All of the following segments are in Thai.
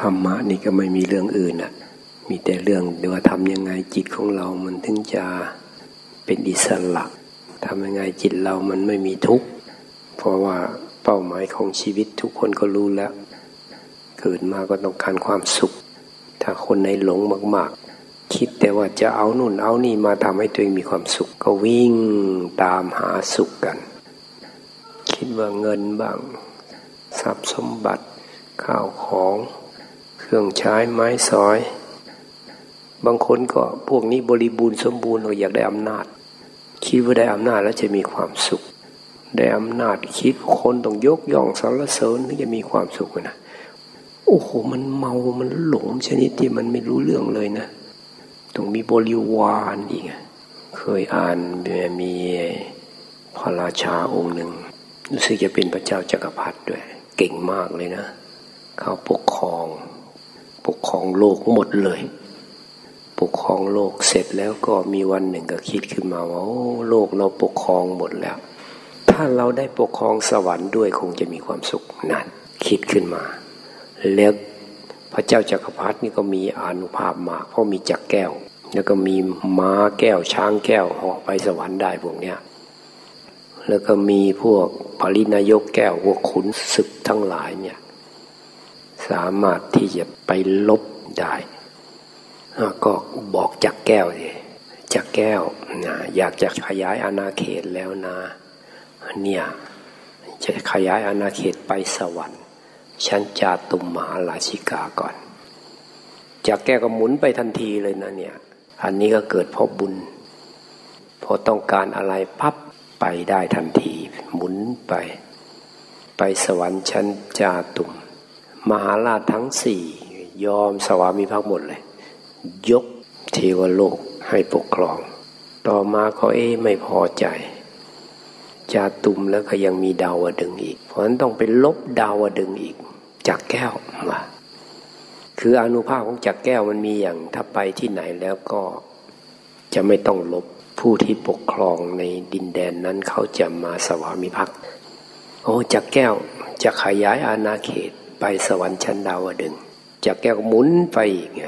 ธรรมะนี่ก็ไม่มีเรื่องอื่นอะ มีแต่เรื่องว่าทำยังไงจิตของเรามันถึงจะเป็นอิสระทำยังไงจิตเรามันไม่มีทุกข์เพราะว่าเป้าหมายของชีวิตทุกคนก็รู้แล้ว เกิดมาก็ต้องการความสุข ถ้าคนในหลงมาก ๆ คิดแต่ว่าจะเอานู่นเอานี่มาทำให้ตัวเองมีความสุข ก็วิ่งตามหาสุขกัน คิดว่าเงินบ้าง ทรัพย์สมบัติข้าวของ เครื่องใช้ไม้สอย บางคนก็พวกนี้บริบูรณ์สมบูรณ์เราอยากได้อำนาจ คิดว่าได้อำนาจแล้วจะมีความสุข ได้อำนาจคิดคนต้องยกย่องสรรเสริญถึงจะมีความสุขนะโอ้โหมันเมามันหลงชนิดที่มันไม่รู้เรื่องเลยนะต้องมีบริวารอีกเคยอ่านมีพระราชาองค์หนึ่งรู้สึกจะเป็นพระเจ้าจากักรพรรดิด้วย เก่งมากเลยนะ เขาปกครอง ปกครองโลกหมดเลย ปกครองโลกเสร็จแล้วก็มีวันหนึ่งก็คิดขึ้นมาว่าโอ้โลกเราปกครองหมดแล้ว ถ้าเราได้ปกครองสวรรค์ด้วยคงจะมีความสุขนั่นคิดขึ้นมา แล้วพระเจ้าจักรพรรดินี่ก็มีอนุภาพมากเพราะมีจักรแก้ว แล้วก็มีม้าแก้วช้างแก้วเหาะไปสวรรค์ได้พวกเนี้ยแล้วก็มีพวกปรินายกแก้วพวกขุนศึกทั้งหลายเนี่ย สามารถที่จะไปลบได้ก็บอกจักแก้วสิจักแก้วนะอยากจะขยายอาณาเขตแล้วนะเนี่ยจะขยายอาณาเขตไปสวรรค์ฉันจะตุมมหาราชิกาก่อนจักแก้วก็หมุนไปทันทีเลยนะเนี่ย อันนี้ก็เกิดเพราะบุญ พอต้องการอะไรพับไปได้ทันที หมุนไป ไปสวรรค์ชั้นจาตุม มหาราชทั้งสี่ยอมสวามิภักดิ์หมดเลย ยกเทวโลกให้ปกครอง ต่อมาเขาเอ๊ไม่พอใจจาตุมแล้วก็ยังมีดาวดึงอีก เพราะฉะนั้นต้องไปลบดาวดึงอีกจากแก้วมาคืออนุภาพของจักแก้วมันมีอย่างถ้าไปที่ไหนแล้วก็จะไม่ต้องลบผู้ที่ปกครองในดินแดนนั้นเขาจะมาสวามิภักดิ์โอ้จักแก้วจะขยายอาณาเขต ไปสวรรค์ชั้นดาวดึง จากแก้วหมุนไปอีกไง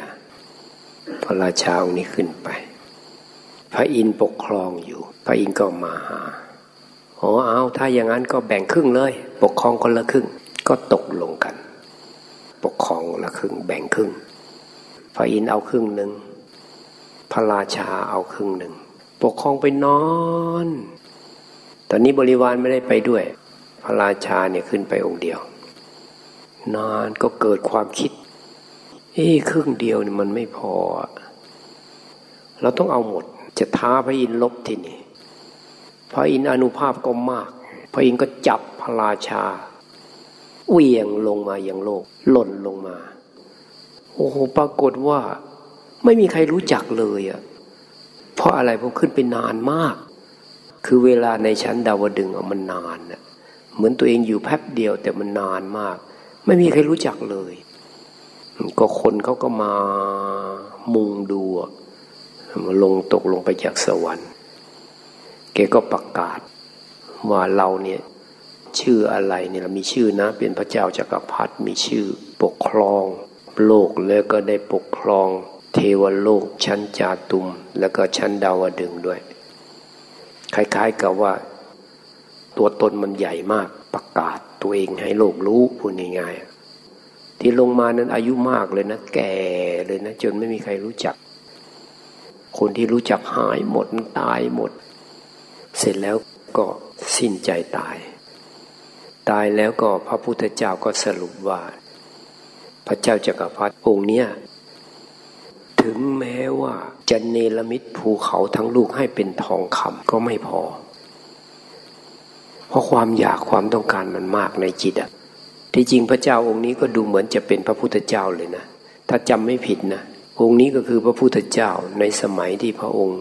พระราชาองค์นี้ขึ้นไป พระอินทร์ปกครองอยู่ พระอินทร์ก็มาหาอ๋อเอาถ้าอย่างนั้นก็แบ่งครึ่งเลย ปกครองคนละครึ่ง ก็ตกลงกัน ปกครองละครึ่ง แบ่งครึ่ง พระอินทร์เอาครึ่งหนึ่งพระราชาเอาครึ่งหนึ่งปกครองไปนอน ตอนนี้บริวารไม่ได้ไปด้วย พระราชาเนี่ยขึ้นไปองค์เดียว นานก็เกิดความคิด เอ้ครึ่งเดียวนี่มันไม่พอ เราต้องเอาหมด จะท้าพระอินลบที่นี่พระอินอนุภาพก็มาก พระอินก็จับพระราชาเวียงลงมาอย่างโลก หล่นลงมา โอ้โหปรากฏว่า ไม่มีใครรู้จักเลยอะเพราะอะไรผมขึ้นไปนานมาก คือเวลาในชั้นดาวดึงอมันนานอะเหมือนตัวเองอยู่แป๊บเดียวแต่มันนานมาก ไม่มีใครรู้จักเลย ก็คนเขาก็มามุงดูมาลงตกลงไปจากสวรรค์ แกก็ประกาศ ว่าเราเนี่ยชื่ออะไรเนี่ยเรามีชื่อนะ เป็นพระเจ้าจากักรพรรดิมีชื่อปกครอง โลกแล้วก็ได้ปกครอง เทวโลกชั้นจาตุม แล้วก็ชั้นดาวดึงด้วย คล้ายๆกับว่า ตัวตนมันใหญ่มากประกาศ ตัวเองให้โลกรู้พูดง่ายๆที่ลงมานั้นอายุมากเลยนะ แก่เลยนะ จนไม่มีใครรู้จัก คนที่รู้จักหายหมดตายหมด เสร็จแล้วก็สิ้นใจตาย ตายแล้วก็พระพุทธเจ้าก็สรุปว่า พระเจ้าจักรพรรดิองค์เนี้ยถึงแม้ว่าจะเนรมิตภูเขาทั้งลูกให้เป็นทองคำก็ไม่พอ เพราะความอยากความต้องการมันมากในจิตอะที่จริงพระเจ้าองค์นี้ก็ดูเหมือนจะเป็นพระพุทธเจ้าเลยนะ ถ้าจำไม่ผิดนะองค์นี้ก็คือพระพุทธเจ้าในสมัยที่พระองค์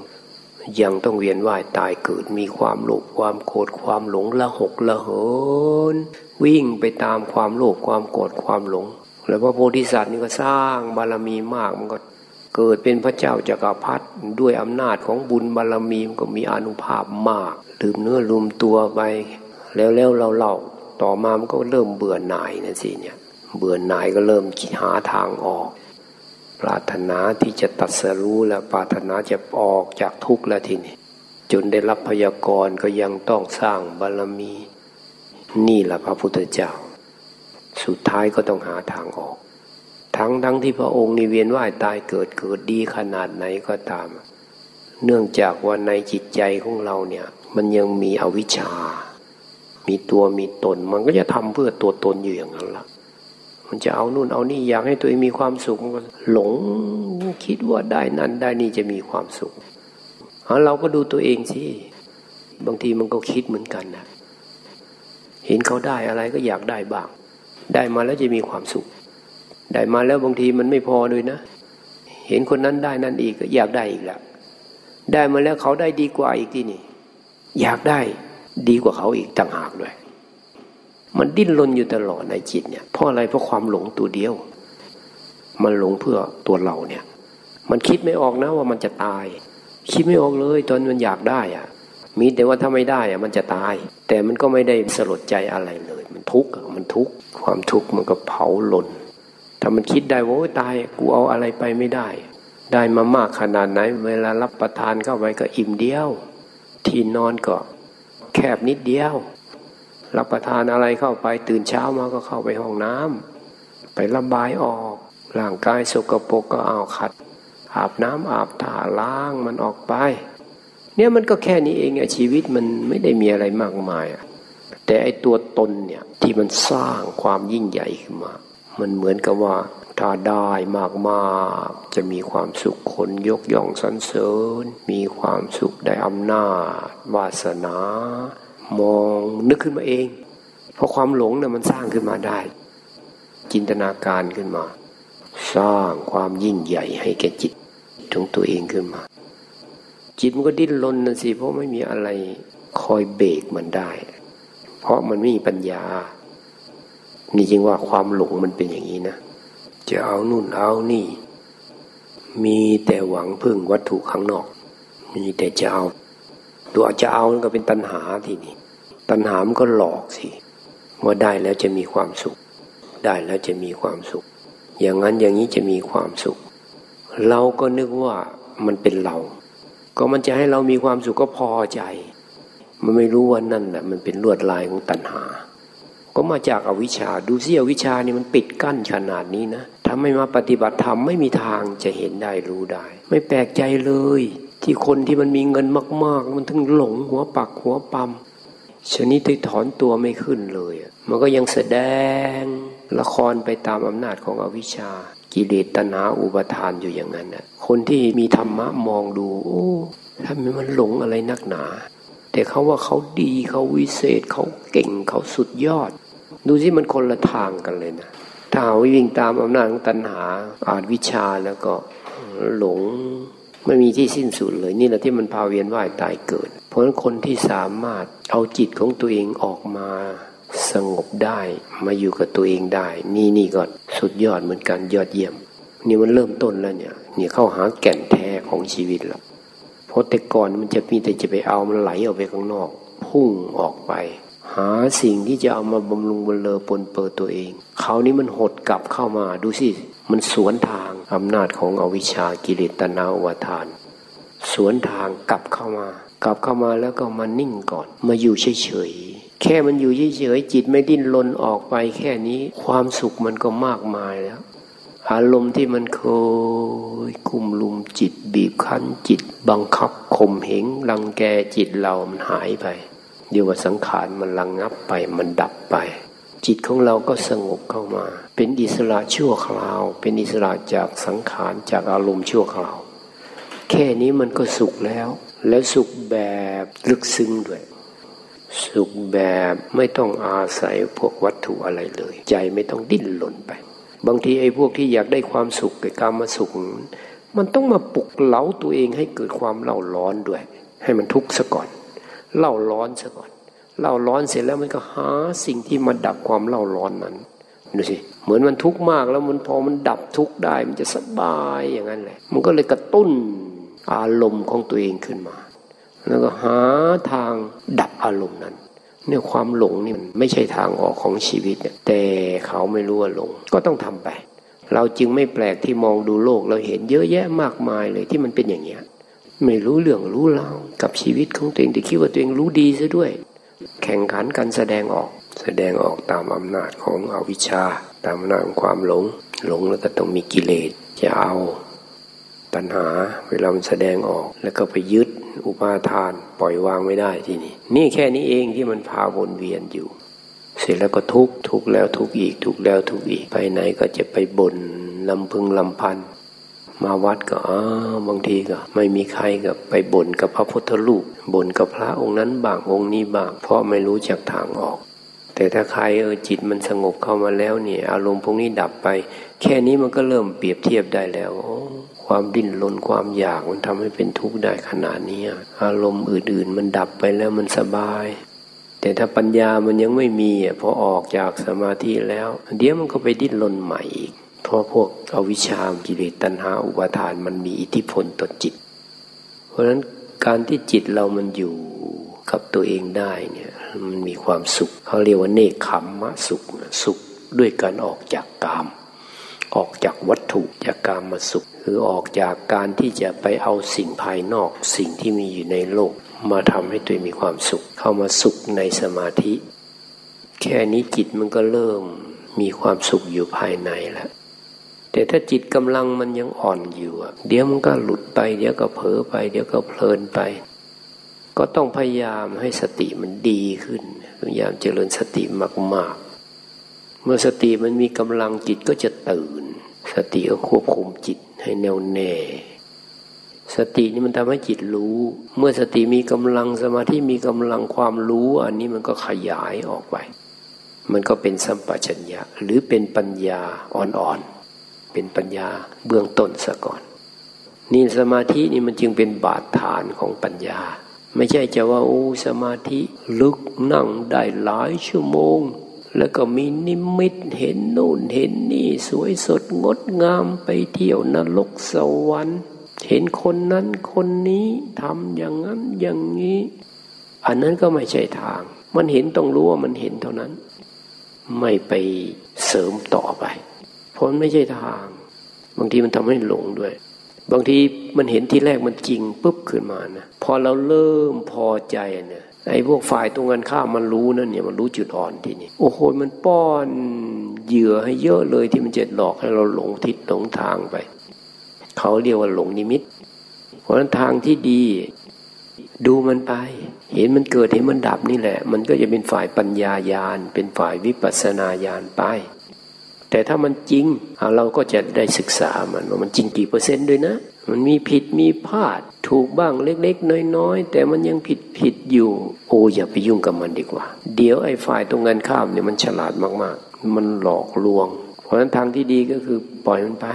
ยังต้องเวียนว่ายตายเกิดมีความโลภความโกรธความหลงละหกละเหินวิ่งไปตามความโลภความโกรธความหลง แล้วพระโพธิสัตว์นี่ก็สร้างบารมีมากมันก็ เกิดเป็นพระเจ้าจากักรพรรดิด้วยอำนาจของบุญบารรมีมันก็มีอนุภาพมากลืมเนื้อลืมตัวไป แล้วแล้วเราเล่าต่อมามันก็เริ่มเบื่อหน่ายนะสิเนี่ย เบื่อหน่ายก็เริ่มหาทางออก ปรารถนาที่จะตัดสรู้แล้วปรารถนาจะออกจากทุกข์แล้วทีนี้จนได้รับพยากรณ์ก็ยังต้องสร้างบารมี นี่แหละพระพุทธเจ้า สุดท้ายก็ต้องหาทางออก ทั้งทั้งที่พระองค์นิเวียนว่ายตายเกิดเกิดดีขนาดไหนก็ตาม เนื่องจากว่าในจิตใจของเราเนี่ย มันยังมีอวิชชา มีตัวมีตน มันก็จะทำเพื่อตัวตนอยู่อย่างนั้นละ่ะ มันจะเอานู่นเอานี่อยากให้ตัวเองมีความสุขก็หลงคิดว่าได้นั่นได้นี่จะมีความสุขเราก็ดูตัวเองสิบางทีมันก็คิดเหมือนกันนะเห็นเขาได้อะไรก็อยากได้บ้าง ได้มาแล้วจะมีความสุข ได้มาแล้วบางทีมันไม่พอด้วยนะ เห็นคนนั้นได้นั่นอีกก็อยากได้อีกล้วได้มาแล้วเขาได้ดีกว่าอีกที่นี่ อยากได้ดีกว่าเขาอีกต่างหากด้วย มันดิ้นรนอยู่ตลอดในจิตเนี่ยเพราะอะไรเพราะความหลงตัวเดียว มันหลงเพื่อตัวเราเนี่ย มันคิดไม่ออกนะว่ามันจะตาย คิดไม่ออกเลยตอนมันอยากได้อะมีแต่ว่าถ้าไม่ได้อะมันจะตาย แต่มันก็ไม่ได้สลดใจอะไรเลย มันทุกข์มันทุกข์ความทุกข์มันก็เผาหล่น ถ้ามันคิดได้ว่าตายกูเอาอะไรไปไม่ได้ ได้มามากขนาดไหน เวลารับประทานเข้าไปก็อิ่มเดียว ที่นอนก็แคบนิดเดียว รับประทานอะไรเข้าไปตื่นเช้ามาก็เข้าไปห้องน้ำไประบายออกร่างกายสกปรกก็เอาขัด อาบน้ำอาบถ่าล้างมันออกไป เนี่ยมันก็แค่นี้เองอะชีวิตมันไม่ได้มีอะไรมากมายอะแต่ไอตัวตนเนี่ยที่มันสร้างความยิ่งใหญ่ขึ้นมา มันเหมือนกับว่าถ้าได้มากมากจะมีความสุขคนยกย่องสรรเสริญ มีความสุขได้อำนาจ วาสนา มองนึกขึ้นมาเอง เพราะความหลงเนี่ยมันสร้างขึ้นมาได้ จินตนาการขึ้นมา สร้างความยิ่งใหญ่ให้แก่จิตของตัวเองขึ้นมา จิตมันก็ดิ้นรนนะสิเพราะไม่มีอะไรคอยเบรกมันได้ เพราะมันไม่มีปัญญา นี่จริงว่าความหลงมันเป็นอย่างนี้นะ จะเอานู่นเอานี่ มีแต่หวังพึ่งวัตถุข้างนอก มีแต่จะเอา ตัวจะเอาก็เป็นตัณหาทีนี้ตัณหามันก็หลอกสิว่าได้แล้วจะมีความสุข ได้แล้วจะมีความสุข อย่างนั้นอย่างนี้จะมีความสุข เราก็นึกว่ามันเป็นเรา ก็มันจะให้เรามีความสุขก็พอใจ มันไม่รู้ว่านั่นแหละมันเป็นลวดลายของตัณหา ก็มาจากอาวิชชา ดูซิอวิชชานี่มันปิดกั้นขนาดนี้นะถ้าไม่มาปฏิบัติธรรมไม่มีทางจะเห็นได้รู้ได้ ไม่แปลกใจเลย ที่คนที่มันมีเงินมาก ๆ มันถึงหลงหัวปักหัวปั๊มชนิดที่ถอนตัวไม่ขึ้นเลย มันก็ยังแสดงละครไปตามอำนาจของอวิชชา กิเลสตนาอุปทานอยู่อย่างนั้นนะคนที่มีธรรมะมองดู โอ้ทำไมมันหลงอะไรนักหนา แต่เขาว่าเขาดีเขาวิเศษเขาเก่งเขาสุดยอด ดูสิมันคนละทางกันเลยนะถ้าวิ่งตามอำนาจของตัณหาอาจวิชาแล้วก็หลงไม่มีที่สิ้นสุดเลยนี่แหละที่มันพาเวียนว่ายตายเกิด เพราะฉะนั้นคนที่สามารถเอาจิตของตัวเองออกมาสงบได้มาอยู่กับตัวเองได้ นี่นี่ก็สุดยอดเหมือนกันยอดเยี่ยม นี่มันเริ่มต้นแล้วเนี่ย นี่เข้าหาแก่นแท้ของชีวิตแล้ว เพราะแต่ก่อนมันจะมีแต่จะไปเอามันไหลออกไปข้างนอก พุ่งออกไป หาสิ่งที่จะเอามาบำรุงบำเลอปนเปื้อตัวเองคราวนี้มันหดกลับเข้ามาดูสิมันสวนทางอำนาจของอวิชากิเลสตนาอุทาน สวนทางกลับเข้ามา กลับเข้ามาแล้วก็มานิ่งก่อน มาอยู่เฉยๆแค่มันอยู่เฉยๆจิตไม่ดิ้นรนออกไปแค่นี้ความสุขมันก็มากมายแล้ว อารมณ์ที่มันเคยคุมลุมจิตบีบคั้นจิต บังคับข่มเหงรังแกจิตเรามันหายไป เดี๋ยวว่าสังขารมันระงงับไปมันดับไป จิตของเราก็สงบเข้ามา เป็นอิสระชั่วคราว เป็นอิสระจากสังขารจากอารมณ์ชั่วคราว แค่นี้มันก็สุขแล้ว แล้วสุขแบบลึกซึ้งด้วยสุขแบบไม่ต้องอาศัยพวกวัตถุอะไรเลย ใจไม่ต้องดิ้นหล่นไป บางทีไอ้พวกที่อยากได้ความสุขกับการมาสุข มันต้องมาปลุกเล้าตัวเองให้เกิดความเล่าร้อนด้วย ให้มันทุกข์ซะก่อน เล่าร้อนซะก่อนเล่าร้อนเสร็จแล้วมันก็หาสิ่งที่มาดับความเล่าร้อนนั้นดูสิเหมือนมันทุกข์มากแล้วมันพอมันดับทุกข์ได้ มันจะสบายอย่างนั้นแหละมันก็เลยกระตุ้นอารมณ์ของตัวเองขึ้นมา แล้วก็หาทางดับอารมณ์นั้น เนี่ยความหลงนี่มันไม่ใช่ทางออกของชีวิตแต่เขาไม่รู้ว่าหลง ก็ต้องทำไป เราจึงไม่แปลกที่มองดูโลกเราเห็นเยอะแยะมากมายเลยที่มันเป็นอย่างเงี้ยไม่รู้เรื่องรู้ราวกับชีวิตของตัวเองแต่คิดว่าตัวเองรู้ดีซะด้วย แข่งขันกันแสดงออก แสดงออกตามอำนาจของอวิชชา ตามอำนาจของความหลง หลงแล้วก็ต้องมีกิเลสจะเอา ตัณหาเวลามันแสดงออก แล้วก็ไปยึดอุปาทาน ปล่อยวางไม่ได้ที่นี่ นี่แค่นี้เองที่มันพาวนเวียนอยู่ เสร็จแล้วก็ทุกทุกแล้วทุกอีกทุกแล้วทุกอีกไปไหนก็จะไปบน่นลำพึงลำพัน มาวัดก็อ๋อบางทีก็ ไม่มีใครกับไปบ่นกับพระพุทธรูปบ่นกับพระองค์นั้นบางองค์นี้บางเพราะไม่รู้จักทางออก แต่ถ้าใครเออจิตมันสงบเข้ามาแล้วเนี่ย อารมณ์พวกนี้ดับไป แค่นี้มันก็เริ่มเปรียบเทียบได้แล้ว ความดิ้นรนความอยากมันทำให้เป็นทุกข์ได้ขนาดนี้อารมณ์อื่นๆ มันดับไปแล้วมันสบาย แต่ถ้าปัญญามันยังไม่มีพอออกจากสมาธิแล้ว เดี๋ยวมันก็ไปดิ้นรนใหม่อีกเพราะพวกอวิชชากิเลสตัณหาอุปาทานมันมีอิทธิพลต่อจิต เพราะฉะนั้นการที่จิตเรามันอยู่กับตัวเองได้เนี่ยมันมีความสุขเขาเรียกว่าเนคขมมะสุขสุขด้วยการออกจากกาม ออกจากวัตถุจากกามมาสุขคือออกจากการที่จะไปเอาสิ่งภายนอกสิ่งที่มีอยู่ในโลก มาทำให้ตัวมีความสุข เข้ามาสุขในสมาธิ แค่นี้จิตมันก็เริ่มมีความสุขอยู่ภายในแล้วแต่ถ้าจิตกำลังมันยังอ่อนอยู่เดี๋ยวมันก็หลุดไปเดี๋ยวก็เผลอไป เดี๋ยวก็เพลินไป ก็ต้องพยายามให้สติมันดีขึ้น พยายามเจริญสติมากๆ เมื่อสติมันมีกำลังจิตก็จะตื่น สติก็ควบคุมจิตให้แน่วแน่ สตินี่มันทำให้จิตรู้ เมื่อสติมีกำลังสมาธิมีกำลังความรู้ อันนี้มันก็ขยายออกไป มันก็เป็นสัมปชัญญะหรือเป็นปัญญาอ่อนๆ เป็นปัญญาเบื้องต้นซะก่อน นี่สมาธินี่มันจึงเป็นบาดฐานของปัญญา ไม่ใช่จะว่าโอ้สมาธิลึกนั่งได้หลายชั่วโมง แล้วก็มีนิมิตเห็นนู่นเห็นนี่ สวยสดงดงามไปเที่ยวนรกสวรรค์เห็นคนนั้นคนนี้ทำอย่างนั้นอย่างนี้ อันนั้นก็ไม่ใช่ทาง มันเห็นต้องรู้ว่ามันเห็นเท่านั้น ไม่ไปเสริมต่อไปพราะมันไม่ใช่ทาง บางทีมันทำให้หลงด้วย บางทีมันเห็นที่แรกมันจริงปุ๊บขึ้นมานะพอเราเริ่มพอใจเนี่ย ไอ้พวกฝ่ายตรงกันข้ามมันรู้นั่นเนี่ยมันรู้จุดอ่อนที่นี่โอ้โหมันป้อนเหยื่อให้เยอะเลยที่มันจะหลอกให้เราหลงทิศหลงทางไป เขาเรียกว่าหลงนิมิต เพราะฉะนั้นทางที่ดี ดูมันไป เห็นมันเกิดเห็นมันดับนี่แหละ มันก็จะเป็นฝ่ายปัญญายาณเป็นฝ่ายวิปัสสนาญาณไป แต่ถ้ามันจริงเราก็จะได้ศึกษามันว่ามันจริงกี่เปอร์เซ็นต์ด้วยนะ มันมีผิดมีพลาด ถูกบ้างเล็กๆ น้อยๆ แต่มันยังผิดผิดอยู่ โอ้อย่าไปยุ่งกับมันดีกว่า เดี๋ยวไอ้ฝ่ายตรงกันข้ามเนี่ยมันฉลาดมากๆ มันหลอกลวง เพราะฉะนั้นทางที่ดีก็คือปล่อยมันไป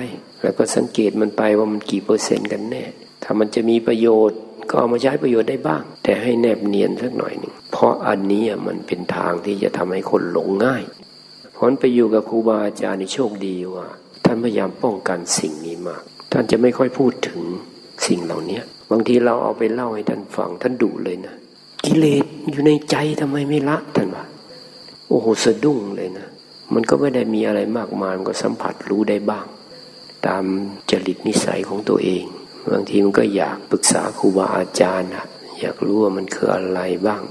แล้วก็สังเกตมันไปว่ามันกี่เปอร์เซ็นต์กันแน่ ถ้ามันจะมีประโยชน์ก็เอามาใช้ประโยชน์ได้บ้าง แต่ให้แนบเนียนสักหน่อยหนึ่งเพราะอันนี้มันเป็นทางที่จะทำให้คนหลงง่ายผลไปอยู่กับครูบาอาจารย์ในโชคดีว่า ท่านพยายามป้องกันสิ่งนี้มาก ท่านจะไม่ค่อยพูดถึงสิ่งเหล่านี้บางทีเราเอาไปเล่าให้ท่านฟังท่านดุเลยนะกิเลสอยู่ในใจทำไมไม่ละท่านว่าโอ้โหสะดุ้งเลยนะ มันก็ไม่ได้มีอะไรมากมายมันก็สัมผัสรู้ได้บ้าง ตามจริตนิสัยของตัวเองบางทีมันก็อยากปรึกษาครูบาอาจารย์นะอยากรู้ว่ามันคืออะไรบ้าง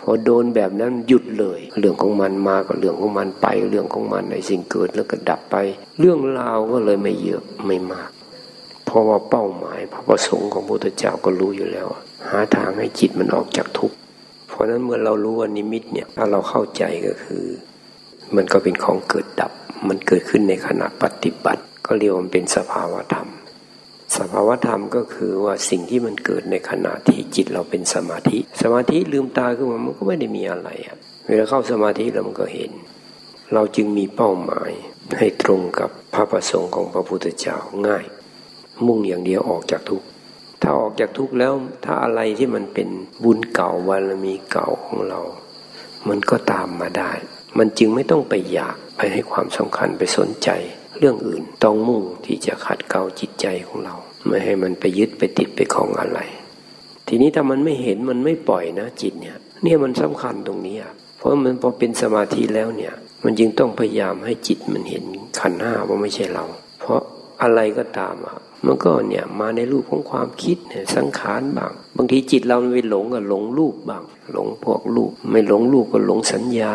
พอโดนแบบนั้นหยุดเลย เรื่องของมันมาก็เรื่องของมันไป เรื่องของมันในสิ่งเกิดแล้วก็ดับไป เรื่องราวก็เลยไม่เยอะไม่มาก เพราะว่าเป้าหมายพระประสงค์ของพระพุทธเจ้าก็รู้อยู่แล้ว หาทางให้จิตมันออกจากทุกข์เพราะนั้นเมื่อเรารู้ว่านิมิตเนี่ยถ้าเราเข้าใจก็คือ มันก็เป็นของเกิดดับ มันเกิดขึ้นในขณะปฏิบัติ ก็เรียกว่าเป็นสภาวธรรม สภาวธรรมก็คือว่าสิ่งที่มันเกิดในขณะที่จิตเราเป็นสมาธิ สมาธิลืมตาขึ้นมามันก็ไม่ได้มีอะไรอะเวลาเข้าสมาธิเรามันก็เห็น เราจึงมีเป้าหมายให้ตรงกับพระประสงค์ของพระพุทธเจ้าง่าย มุ่งอย่างเดียวออกจากทุกข์ถ้าออกจากทุกข์แล้ว ถ้าอะไรที่มันเป็นบุญเก่าบารมีเก่าของเรา มันก็ตามมาได้ มันจึงไม่ต้องไปอยากไปให้ความสำคัญไปสนใจ เรื่องอื่นต้องมุ่งที่จะขัดเกลาจิตใจของเรา ไม่ให้มันไปยึดไปติดไปของอะไร ทีนี้ถ้ามันไม่เห็นมันไม่ปล่อยนะจิตเนี่ย เนี่ยมันสำคัญตรงนี้เพราะมันพอเป็นสมาธิแล้วเนี่ย มันจึงต้องพยายามให้จิตมันเห็นขันห้าว่าไม่ใช่เรา เพราะอะไรก็ตามอะ มันก็เนี่ยมาในรูปของความคิดเนี่ยสังขารบ้าง บางทีจิตเราไปหลงก็หลงรูปบ้าง หลงพวกรูป ไม่หลงรูปก็หลงสัญญา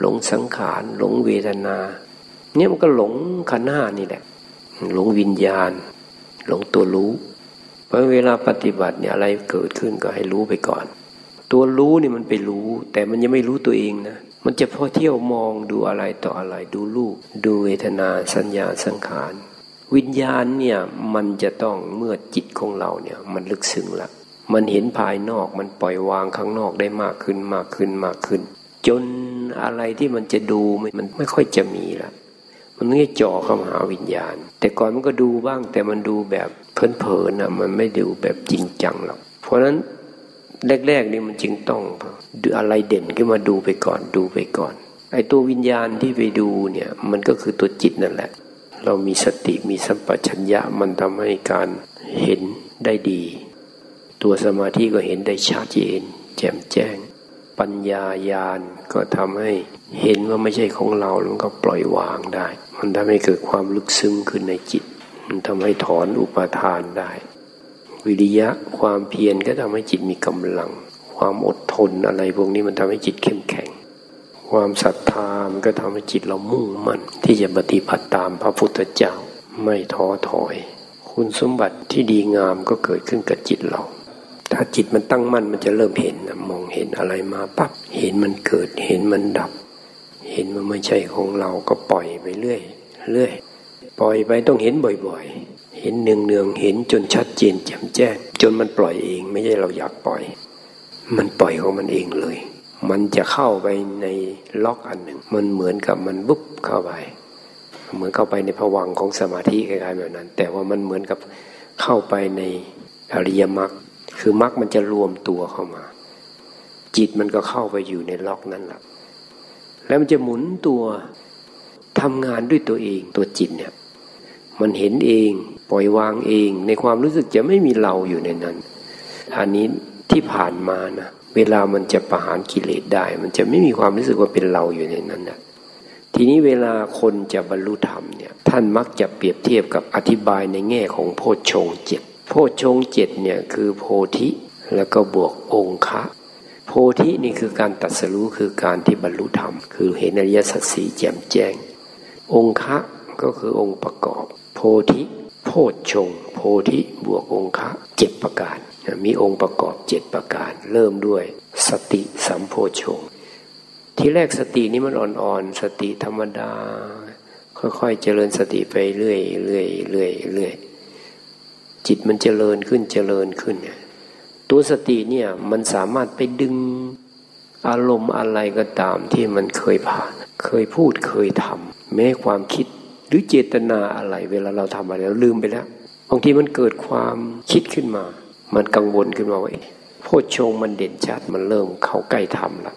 หลงสังขาร หลงเวทนา เนี่ยมันก็หลงขันห้านี่แหละ หลงวิญญาณ หลงตัวรู้ เพราะเวลาปฏิบัติเนี่ยอะไรเกิดขึ้นก็ให้รู้ไปก่อน ตัวรู้นี่มันไปรู้ แต่มันยังไม่รู้ตัวเองนะมันจะพอเที่ยวมองดูอะไรต่ออะไรดูรูป ดูเวทนาสัญญาสังขาร วิญญาณเนี่ยมันจะต้องเมื่อจิตของเราเนี่ยมันลึกซึ้งละมันเห็นภายนอกมันปล่อยวางข้างนอกได้มากขึ้นมากขึ้นมากขึ้น จนอะไรที่มันจะดูมันไม่ค่อยจะมีละมันไม่จ่อเข้าหาวิญญาณ แต่ก่อนมันก็ดูบ้างแต่มันดูแบบเพลินๆนะมันไม่ดูแบบจริงจังหรอกเพราะฉะนั้นแรกๆนี่มันจึงต้องดูอะไรเด่นขึ้นมาดูไปก่อนดูไปก่อนไอ้ตัววิญญาณที่ไปดูเนี่ยมันก็คือตัวจิตนั่นแหละ เรามีสติมีสัมปชัญญะมันทำให้การเห็นได้ดี ตัวสมาธิก็เห็นได้ชัดเจน แจ่มแจ้ง ปัญญาญาณก็ทำให้เห็นว่าไม่ใช่ของเราแล้วก็ปล่อยวางได้ มันทำให้เกิดความลึกซึ้งขึ้นในจิต มันทำให้ถอนอุปาทานได้ วิริยะความเพียรก็ทำให้จิตมีกำลัง ความอดทนอะไรพวกนี้มันทำให้จิตเข้มแข็ง ความศรัทธามันก็ทำให้จิตเรามุ่งมั่นที่จะปฏิบัติตามพระพุทธเจ้าไม่ท้อถอย คุณสมบัติที่ดีงามก็เกิดขึ้นกับจิตเรา ถ้าจิตมันตั้งมั่นมันจะเริ่มเห็นมองเห็นอะไรมาปั๊บเห็นมันเกิดเห็นมันดับ เห็นมันไม่ใช่ของเราก็ปล่อยไปเรื่อยเรื่อยปล่อยไปต้องเห็นบ่อยๆ เห็นเนืองเนืองเห็นจนชัดเจนแจ่มแจ้ง จนมันปล่อยเองไม่ใช่เราอยากปล่อย มันปล่อยของมันเองเลย มันจะเข้าไปในล็อกอันหนึ่ง มันเหมือนกับมันบุ๊บเข้าไป เหมือนเข้าไปในผวังของสมาธิคล้ายๆแบบนั้น แต่ว่ามันเหมือนกับเข้าไปในอริยมรรคคือมรรคมันจะรวมตัวเข้ามา จิตมันก็เข้าไปอยู่ในล็อกนั้นแหละแล้วมันจะหมุนตัวทำงานด้วยตัวเองตัวจิตเนี่ย มันเห็นเองปล่อยวางเอง ในความรู้สึกจะไม่มีเราอยู่ในนั้นอันนี้ที่ผ่านมานะ เวลามันจะประหารกิเลสได้ มันจะไม่มีความรู้สึกว่าเป็นเราอยู่ในนั้นนะทีนี้เวลาคนจะบรรลุธรรมเนี่ยท่านมักจะเปรียบเทียบกับอธิบายในแง่ของโพชฌงเจ็ดโพชฌงเจ็ดเนี่ยคือโพธิแล้วก็บวกองคะโพธินี่คือการตัดสรู้คือการที่บรรลุธรรม คือเห็นอริยสัจสีแจ่มแจ้ง องคะก็คือองค์ประกอบ โพธิ โพชฌงโพธิบวกองคะเจ็ดประการ มีองค์ประกอบเจ็ดประการ เริ่มด้วยสติสัมโพชงที่แรกสตินี้มันอ่อนๆ สติธรรมดา ค่อยๆ เจริญสติไปเรื่อยๆเรื่อยๆเรื่อยเรื่อยจิตมันเจริญขึ้นเจริญขึ้น ตัวสติเนี่ยมันสามารถไปดึงอารมณ์อะไรก็ตามที่มันเคยผ่านเคยพูดเคยทำแม้ความคิดหรือเจตนาอะไร เวลาเราทำอะไรเราลืมไปแล้วบางทีมันเกิดความคิดขึ้นมา มันกังวลขึ้นมาว่าโพชฌงมันเด่นชัดมันเริ่มเข้าใกล้ธรรมละ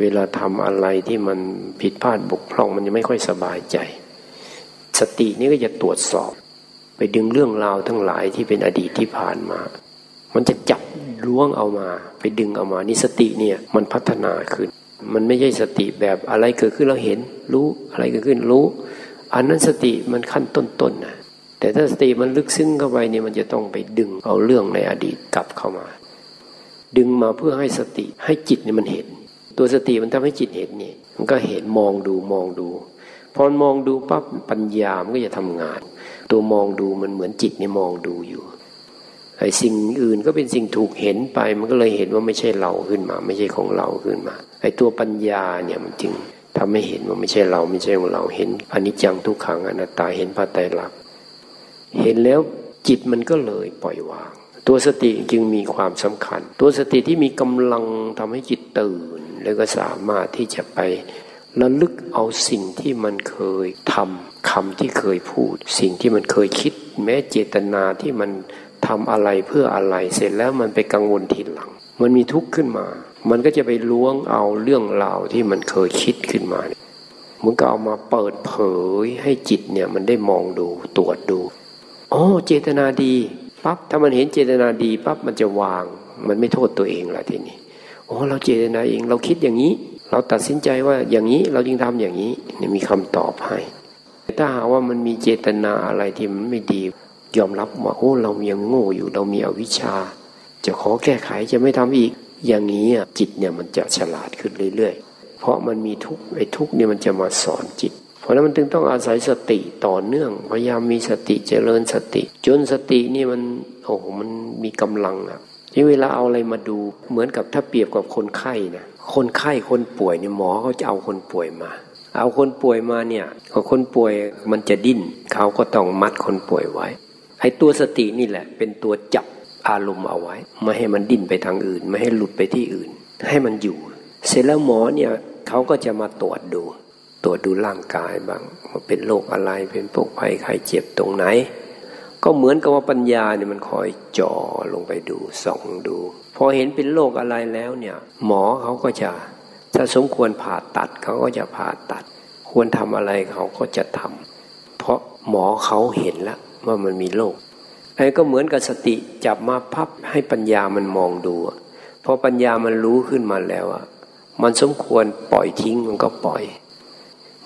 เวลาทำอะไรที่มันผิดพลาดบกพร่องมันจะไม่ค่อยสบายใจ สตินี้ก็จะตรวจสอบ ไปดึงเรื่องราวทั้งหลายที่เป็นอดีตที่ผ่านมา มันจะจับล้วงเอามา ไปดึงเอามานี่สติเนี่ยมันพัฒนาขึ้น มันไม่ใช่สติแบบอะไรเกิดขึ้นเราเห็น รู้อะไรเกิดขึ้นรู้ อันนั้นสติมันขั้นต้นๆนนะ แต่ถ้าสติมันลึกซึ้งเข้าไปนี่มันจะต้องไปดึงเอาเรื่องในอดีตกลับเข้ามา ดึงมาเพื่อให้สติให้จิตนี่มันเห็น ตัวสติมันทำให้จิตเห็นนี่มันก็เห็นมองดูมองดูพอมองดูปั๊บปัญญามันก็จะทำงาน ตัวมองดูมันเหมือนจิตนี่มองดูอยู่ไอ้สิ่งอื่นก็เป็นสิ่งถูกเห็นไป มันก็เลยเห็นว่าไม่ใช่เราขึ้นมา ไม่ใช่ของเราขึ้นมาไอ้ตัวปัญญาเนี่ยมันจึงทำให้เห็นว่าไม่ใช่เราไม่ใช่ของเราเห็นอนิจจังทุกขังอนัตตาเห็นพระไตรลักษณ์ เห็นแล้วจิตมันก็เลยปล่อยวาง ตัวสติจึงมีความสำคัญ ตัวสติที่มีกำลังทำให้จิตตื่น แล้วก็สามารถที่จะไประลึกเอาสิ่งที่มันเคยทำคำที่เคยพูด สิ่งที่มันเคยคิด แม้เจตนาที่มันทำอะไรเพื่ออะไร เสร็จแล้วมันไปกังวลทีหลัง มันมีทุกข์ขึ้นมา มันก็จะไปล้วงเอาเรื่องราวที่มันเคยคิดขึ้นมามันก็เอามาเปิดเผยให้จิตเนี่ยมันได้มองดูตรวจดู อ๋อเจตนาดีปั๊บถ้ามันเห็นเจตนาดีปั๊บมันจะวาง มันไม่โทษตัวเองละทีนี้โอ้เราเจตนาเองเราคิดอย่างนี้ เราตัดสินใจว่าอย่างนี้เราจึงทำอย่างนี้นี่มีคำตอบให้ถ้าหาว่ามันมีเจตนาอะไรที่มันไม่ดียอมรับว่าโอ้เรายังโง่อยู่เรามีอวิชชา จะขอแก้ไขจะไม่ทำอีก อย่างนี้จิตเนี่ยมันจะฉลาดขึ้นเรื่อยๆ เพราะมันมีทุกไอ้ทุกเนี่ยมันจะมาสอนจิต ราะนั้นมันจึงต้องอาศัยสติต่อเนื่อง พยายามมีสติเจริญสติ จนสตินี่มันโอ้โหมันมีกำลังอะที่เวลาเอาอะไรมาดูเหมือนกับถ้าเปรียบกับคนไข้นะคนไข้คนป่วยเนี่ยหมอเขาจะเอาคนป่วยมา เอาคนป่วยมาเนี่ยคนป่วยมันจะดิ้นเขาก็ต้องมัดคนป่วยไว้ไอ้ตัวสตินี่แหละ เป็นตัวจับอารมณ์เอาไว้ ไม่ให้มันดิ้นไปทางอื่น ไม่ให้หลุดไปที่อื่น ให้มันอยู่ เสร็จแล้วหมอเนี่ยเขาก็จะมาตรวจดู ตรวจดูร่างกายบ้างว่าเป็นโรคอะไรเป็นโรคภัยไข้เจ็บตรงไหน ก็เหมือนกับว่าปัญญาเนี่ยมันคอยจ่อลงไปดูส่องดู พอเห็นเป็นโรคอะไรแล้วเนี่ย หมอเขาก็จะถ้าสมควรผ่าตัดเขาก็จะผ่าตัด ควรทำอะไรเขาก็จะทำเพราะหมอเขาเห็นแล้วว่ามันมีโรคไอ้ก็เหมือนกับสติจับมาพับให้ปัญญามันมองดูพอปัญญามันรู้ขึ้นมาแล้วอะมันสมควรปล่อยทิ้งมันก็ปล่อย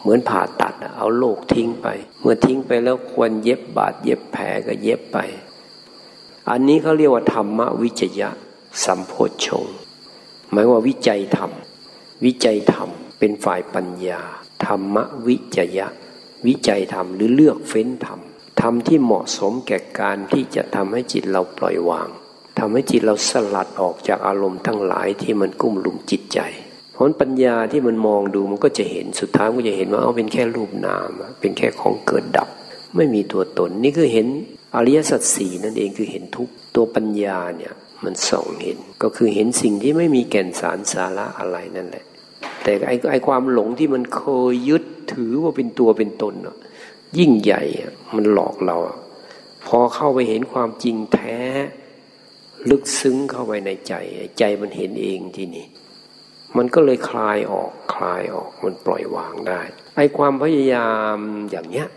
เหมือนผ่าตัดเอาโรคทิ้งไป เมื่อทิ้งไปแล้วควรเย็บบาดเย็บแผลก็เย็บไป อันนี้เขาเรียกว่าธรรมวิจยะสัมโพชงหมายว่าวิจัยธรรม วิจัยธรรมเป็นฝ่ายปัญญา ธรรมวิจยะ วิจัยธรรมหรือเลือกเฟ้นธรรมธรรมที่เหมาะสมแก่การที่จะทำให้จิตเราปล่อยวางทำให้จิตเราสลัดออกจากอารมณ์ทั้งหลายที่มันกุ้มลุมจิตใจ ผลปัญญาที่มันมองดูมันก็จะเห็นสุดท้ายก็จะเห็นว่าเอาเป็นแค่รูปนามเป็นแค่ของเกิดดับ ไม่มีตัวตน นี่คือเห็นอริยสัจสี่นั่นเองคือเห็นทุกตัวปัญญาเนี่ยมันส่องเห็นก็คือเห็นสิ่งที่ไม่มีแก่นสารสาระอะไรนั่นแหละ แต่ไอ้ไอความหลงที่มันเคยยึดถือว่าเป็นตัวเป็นตนยิ่งใหญ่มันหลอกเรา พอเข้าไปเห็นความจริงแท้ ลึกซึ้งเข้าไปในใจ ใจมันเห็นเองที่นี่ มันก็เลยคลายออกคลายออกมันปล่อยวางได้ไอความพยายามอย่างเนี้ย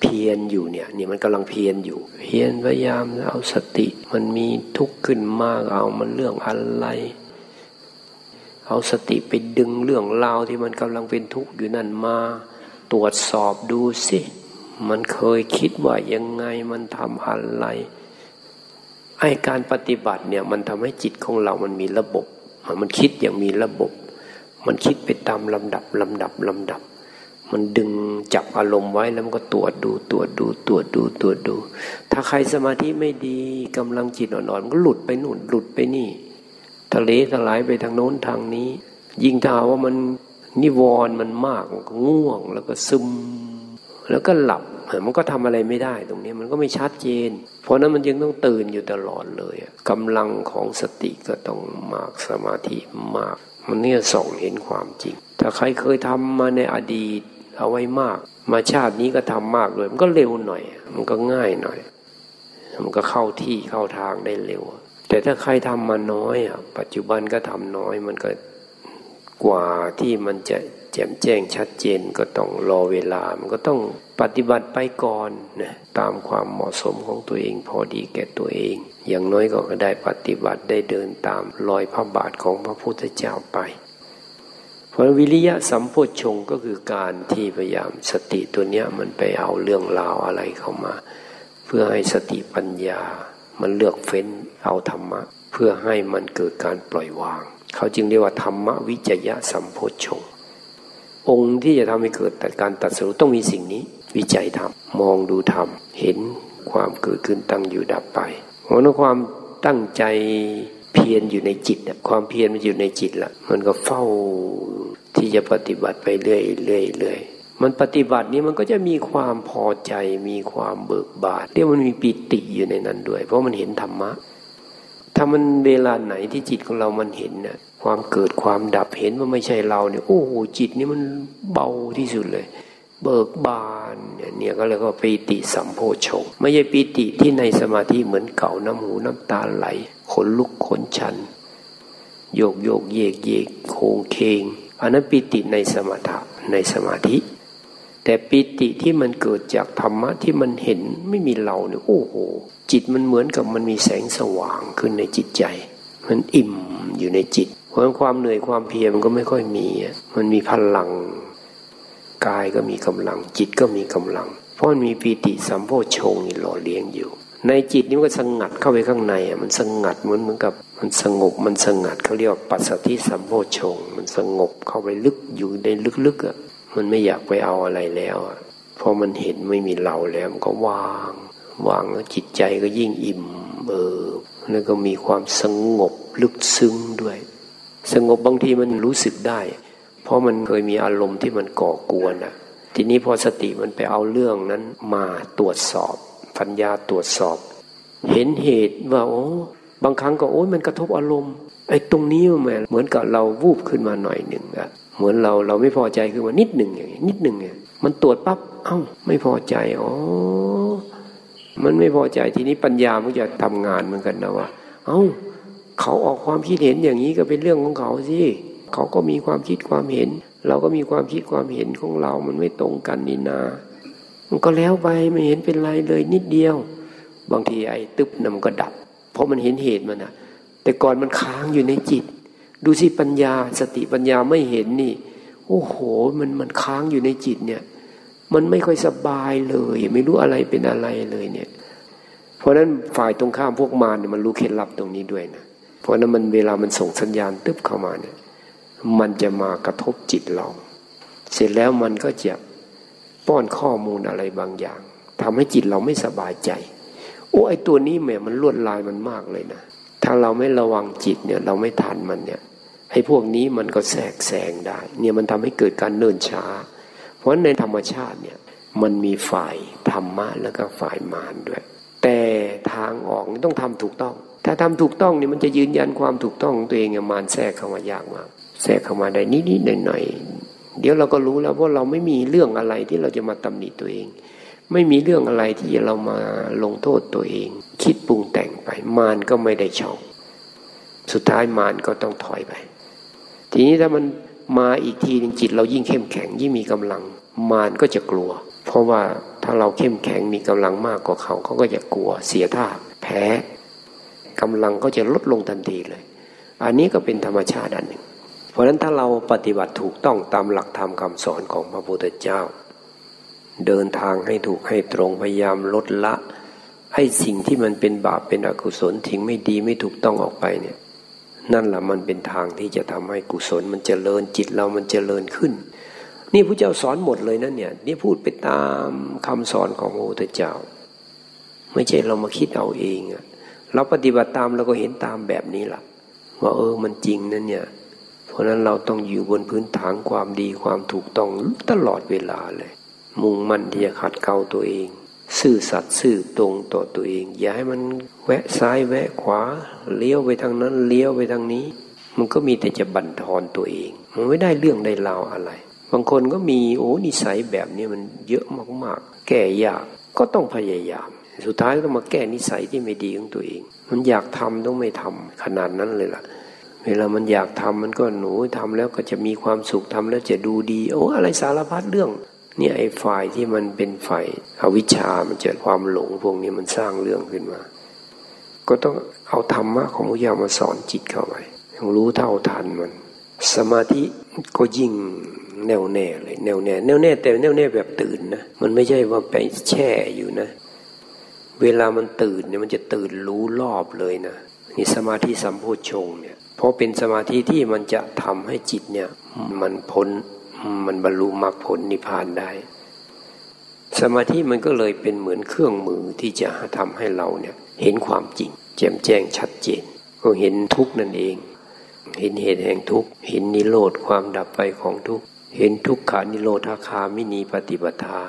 เพียรอยู่เนี่ยนี่มันกำลังเพียรอยู่ เพียรพยายามเอาสติ มันมีทุกข์ขึ้นมากเอามันเรื่องอะไร เอาสติไปดึงเรื่องราวที่มันกำลังเป็นทุกข์อยู่นั่นมา ตรวจสอบดูสิมันเคยคิดว่ายังไงมันทำอะไรไอการปฏิบัติเนี่ยมันทำให้จิตของเรามันมีระบบ มันคิดอย่างมีระบบ มันคิดไปตามลำดับลำดับลำดับ มันดึงจับอารมณ์ไว้แล้วมันก็ตรวจดูตรวจดูตรวจดูตรวจดู ถ้าใครสมาธิไม่ดีกำลังจิตอ่อนๆมันก็หลุดไปนู่นหลุดไปนี่ ทะเลทลายไปทางโน้นทางนี้ ยิ่งถ้าว่ามันนิวรณ์มันมากมันก็ง่วงแล้วก็ซึม แล้วก็หลับ มันก็ทำอะไรไม่ได้ตรงนี้มันก็ไม่ชัดเจน เพราะนั้นมันยังต้องตื่นอยู่ตลอดเลยกำลังของสติก็ต้องมากสมาธิมาก มันเนี่ยส่องเห็นความจริง ถ้าใครเคยทำมาในอดีตเอาไว้มาก มาชาตินี้ก็ทำมากเลยมันก็เร็วหน่อย มันก็ง่ายหน่อย มันก็เข้าที่เข้าทางได้เร็ว แต่ถ้าใครทำมาน้อยอะปัจจุบันก็ทำน้อยมันก็กว่าที่มันจะ แจ่มแจ้งชัดเจนก็ต้องรอเวลา มันก็ต้องปฏิบัติไปก่อนนะตามความเหมาะสมของตัวเองพอดีแก่ตัวเอง อย่างน้อยก็ได้ปฏิบัติได้เดินตามรอยพระบาทของพระพุทธเจ้าไปเพราะวิริยะสัมโพชงก็คือการที่พยายามสติตัวเนี้ยมันไปเอาเรื่องราวอะไรเข้ามา เพื่อให้สติปัญญา มันเลือกเฟ้นเอาธรรมะ เพื่อให้มันเกิดการปล่อยวาง เขาจึงเรียกว่าธรรมวิจยะสัมโพชง องค์ที่จะทำให้เกิดแต่การตัดสู้ต้องมีสิ่งนี้ วิจัยธรรมมองดูธรรมเห็นความเกิดขึ้นตั้งอยู่ดับไปเพราะนั้นความตั้งใจเพียรอยู่ในจิตความเพียรมันอยู่ในจิตละมันก็เฝ้าที่จะปฏิบัติไปเรื่อยเรื่อยเรื่อยมันปฏิบัตินี้มันก็จะมีความพอใจมีความเบิกบานเรียกมันมีปิติอยู่ในนั้นด้วย เพราะมันเห็นธรรมะ ถ้ามันเวลาไหนที่จิตของเรามันเห็นนี่ยความเกิดความดับเห็นว่าไม่ใช่เราเนี่ยโอ้โหจิตนี่มันเบาที่สุดเลย เบิกบานเนี่ยก็เลยก็ปีติสัมโพชงไม่ใช่ปีติที่ในสมาธิเหมือนเก่าน้ำหูน้ำตาไหลขนลุกขนชัน โยกโยกเยกเยกโคงเคงอันนั้นปีติในสมถะในสมาธิ แต่ปีติที่มันเกิดจากธรรมะที่มันเห็นไม่มีเราเนี่ยโอ้โห จิตมันเหมือนกับมันมีแสงสว่างขึ้นในจิตใจ มันอิ่มอยู่ในจิต เพราะความเหนื่อยความเพียรมันก็ไม่ค่อยมี มันมีพลัง กายก็มีกำลัง จิตก็มีกำลัง เพราะมันมีปีติสัมโพชงนี่หล่อเลี้ยงอยู่ ในจิตนี่มันก็สงัดเข้าไปข้างในอะมันสงัดเหมือนเหมือนกับมันสงบมันสงัดเขาเรียกว่าปัสสติสัมโพชง มันสงบเข้าไปลึกอยู่ในลึกๆอะมันไม่อยากไปเอาอะไรแล้วอะพอมันเห็นไม่มีเราแล้วมันก็วาง วางจิตใจก็ยิ่งอิ่มเออแล้วก็มีความสงบลึกซึ้งด้วย สงบบางทีมันรู้สึกได้ เพราะมันเคยมีอารมณ์ที่มันก่อกวนอะ ทีนี้พอสติมันไปเอาเรื่องนั้นมาตรวจสอบปัญญาตรวจสอบ เห็นเหตุว่าโอ้บางครั้งก็โอ้ยมันกระทบอารมณ์ไอ้ตรงนี้มันเหมือนกับเราวูบขึ้นมาหน่อยหนึ่งอะเหมือนเราเราไม่พอใจขึ้นมานิดหนึ่งอย่างนี้นิดหนึ่งเนี่ยมันตรวจปั๊บเอ้าไม่พอใจอ๋อ มันไม่พอใจทีนี้ปัญญามันจะทำงานเหมือนกันนะว่า เอา้าเขาออกความคิดเห็นอย่างนี้ก็เป็นเรื่องของเขาสิเขาก็มีความคิดความเห็น เราก็มีความคิดความเห็นของเรา มันไม่ตรงกันนี่นา มันก็แล้วไปไม่เห็นเป็นไรเลยนิดเดียว บางทีไอ้ตึ๊บนำก็ดับ เพราะมันเห็นเหตุมันอะแต่ก่อนมันค้างอยู่ในจิต ดูสิปัญญาสติปัญญาไม่เห็นนี่ โอ้โห มันมันค้างอยู่ในจิตเนี่ย มันไม่ค่อยสบายเลย ไม่รู้อะไรเป็นอะไรเลยเนี่ย เพราะนั้นฝ่ายตรงข้ามพวกมารเนี่ยมันรู้เคล็ดลับตรงนี้ด้วยนะเพราะนั้นมันเวลามันส่งสัญญาณตึ๊บเข้ามาเนี่ย มันจะมากระทบจิตเรา เสร็จแล้วมันก็จะป้อนข้อมูลอะไรบางอย่างทำให้จิตเราไม่สบายใจ โอ้ไอตัวนี้แหมมันลวดลายมันมากเลยนะถ้าเราไม่ระวังจิตเนี่ยเราไม่ทันมันเนี่ยไอพวกนี้มันก็แสกแสงได้ เนี่ยมันทำให้เกิดการเนิ่นช้า เพราะในธรรมชาติเนี่ยมันมีฝ่ายธรรมะแล้วก็ฝ่ายมารด้วย แต่ทางออกต้องทำถูกต้อง ถ้าทำถูกต้องเนี่ยมันจะยืนยันความถูกต้องของตัวเองมารแทรกเข้ามายากมากแทรกเข้ามาได้นิดๆหน่อยๆเดี๋ยวเราก็รู้แล้วว่าเราไม่มีเรื่องอะไรที่เราจะมาตำหนิตัวเอง ไม่มีเรื่องอะไรที่เรามาลงโทษตัวเอง คิดปรุงแต่งไป มารก็ไม่ได้ช่อง สุดท้ายมารก็ต้องถอยไป ทีนี้ถ้ามัน มาอีกทีนึงจิตเรายิ่งเข้มแข็งยิ่งมีกำลัง มารก็จะกลัว เพราะว่าถ้าเราเข้มแข็งมีกำลังมากกว่าเขาเขาก็จะกลัวเสียท่าแพ้กำลังก็จะลดลงทันทีเลย อันนี้ก็เป็นธรรมชาติอันหนึ่ง เพราะฉะนั้นถ้าเราปฏิบัติถูกต้องตามหลักธรรมคาสอนของพระพุทธเจ้า เดินทางให้ถูกให้ตรงพยายามลดละ ให้สิ่งที่มันเป็นบาปเป็นอกุศลทิ้งไม่ดีไม่ถูกต้องออกไปเนี่ย นั่นแหละมันเป็นทางที่จะทำให้กุศลมันเจริญจิตเรามันเจริญขึ้น นี่พระเจ้าสอนหมดเลยนะเนี่ยนี่พูดไปตามคำสอนของพระพุทธเจ้า ไม่ใช่เรามาคิดเอาเองอะเราปฏิบัติตามเราก็เห็นตามแบบนี้แหละว่าเออมันจริงนั่นเนี่ย เพราะนั้นเราต้องอยู่บนพื้นฐานความดีความถูกต้องตลอดเวลาเลย มุ่งมั่นที่จะขัดเกลาตัวเอง ซื่อสัตย์ซื่อตรงต่อตัวเอง อย่าให้มันแวะซ้ายแวะขวา เลี้ยวไปทางนั้น เลี้ยวไปทางนี้ มันก็มีแต่จะบั่นทอนตัวเอง มันไม่ได้เรื่องได้ราวอะไร บางคนก็มีโอ้นิสัยแบบนี้มันเยอะมากๆ แก้ยากก็ต้องพยายาม สุดท้ายต้องมาแก้นิสัยที่ไม่ดีของตัวเอง มันอยากทำต้องไม่ทำขนาดนั้นเลยล่ะเวลามันอยากทำมันก็หนูทำแล้วก็จะมีความสุขทำแล้วจะดูดี โอ้อะไรสารพัดเรื่อง เนี่ยไอ้ฝ่ายที่มันเป็นฝ่ายอวิชชา มันเกิดความหลงพวกนี้มันสร้างเรื่องขึ้นมา ก็ต้องเอาธรรมะของพระยามาสอนจิตเข้าไปต้องรู้เท่าทันมัน สมาธิก็ยิ่งแน่วแน่เลยแน่วแน่แน่วแน่แต่แน่วแน่แบบตื่นนะมันไม่ใช่ว่าไปแช่อยู่นะ เวลามันตื่นเนี่ยมันจะตื่นรู้รอบเลยนะนี่สมาธิสัมโพชงเนี่ยเพราะเป็นสมาธิที่มันจะทำให้จิตเนี่ยมันพ้น มันบรรลุมรรคผลนิพพานได้ สมาธิมันก็เลยเป็นเหมือนเครื่องมือที่จะทำให้เราเนี่ยเห็นความจริง แจ่มแจ้งชัดเจน ก็เห็นทุกนั่นเอง เห็นเหตุแห่งทุกเห็นนิโรธความดับไปของทุกเห็นทุกขานิโรธาคามินีปฏิปทา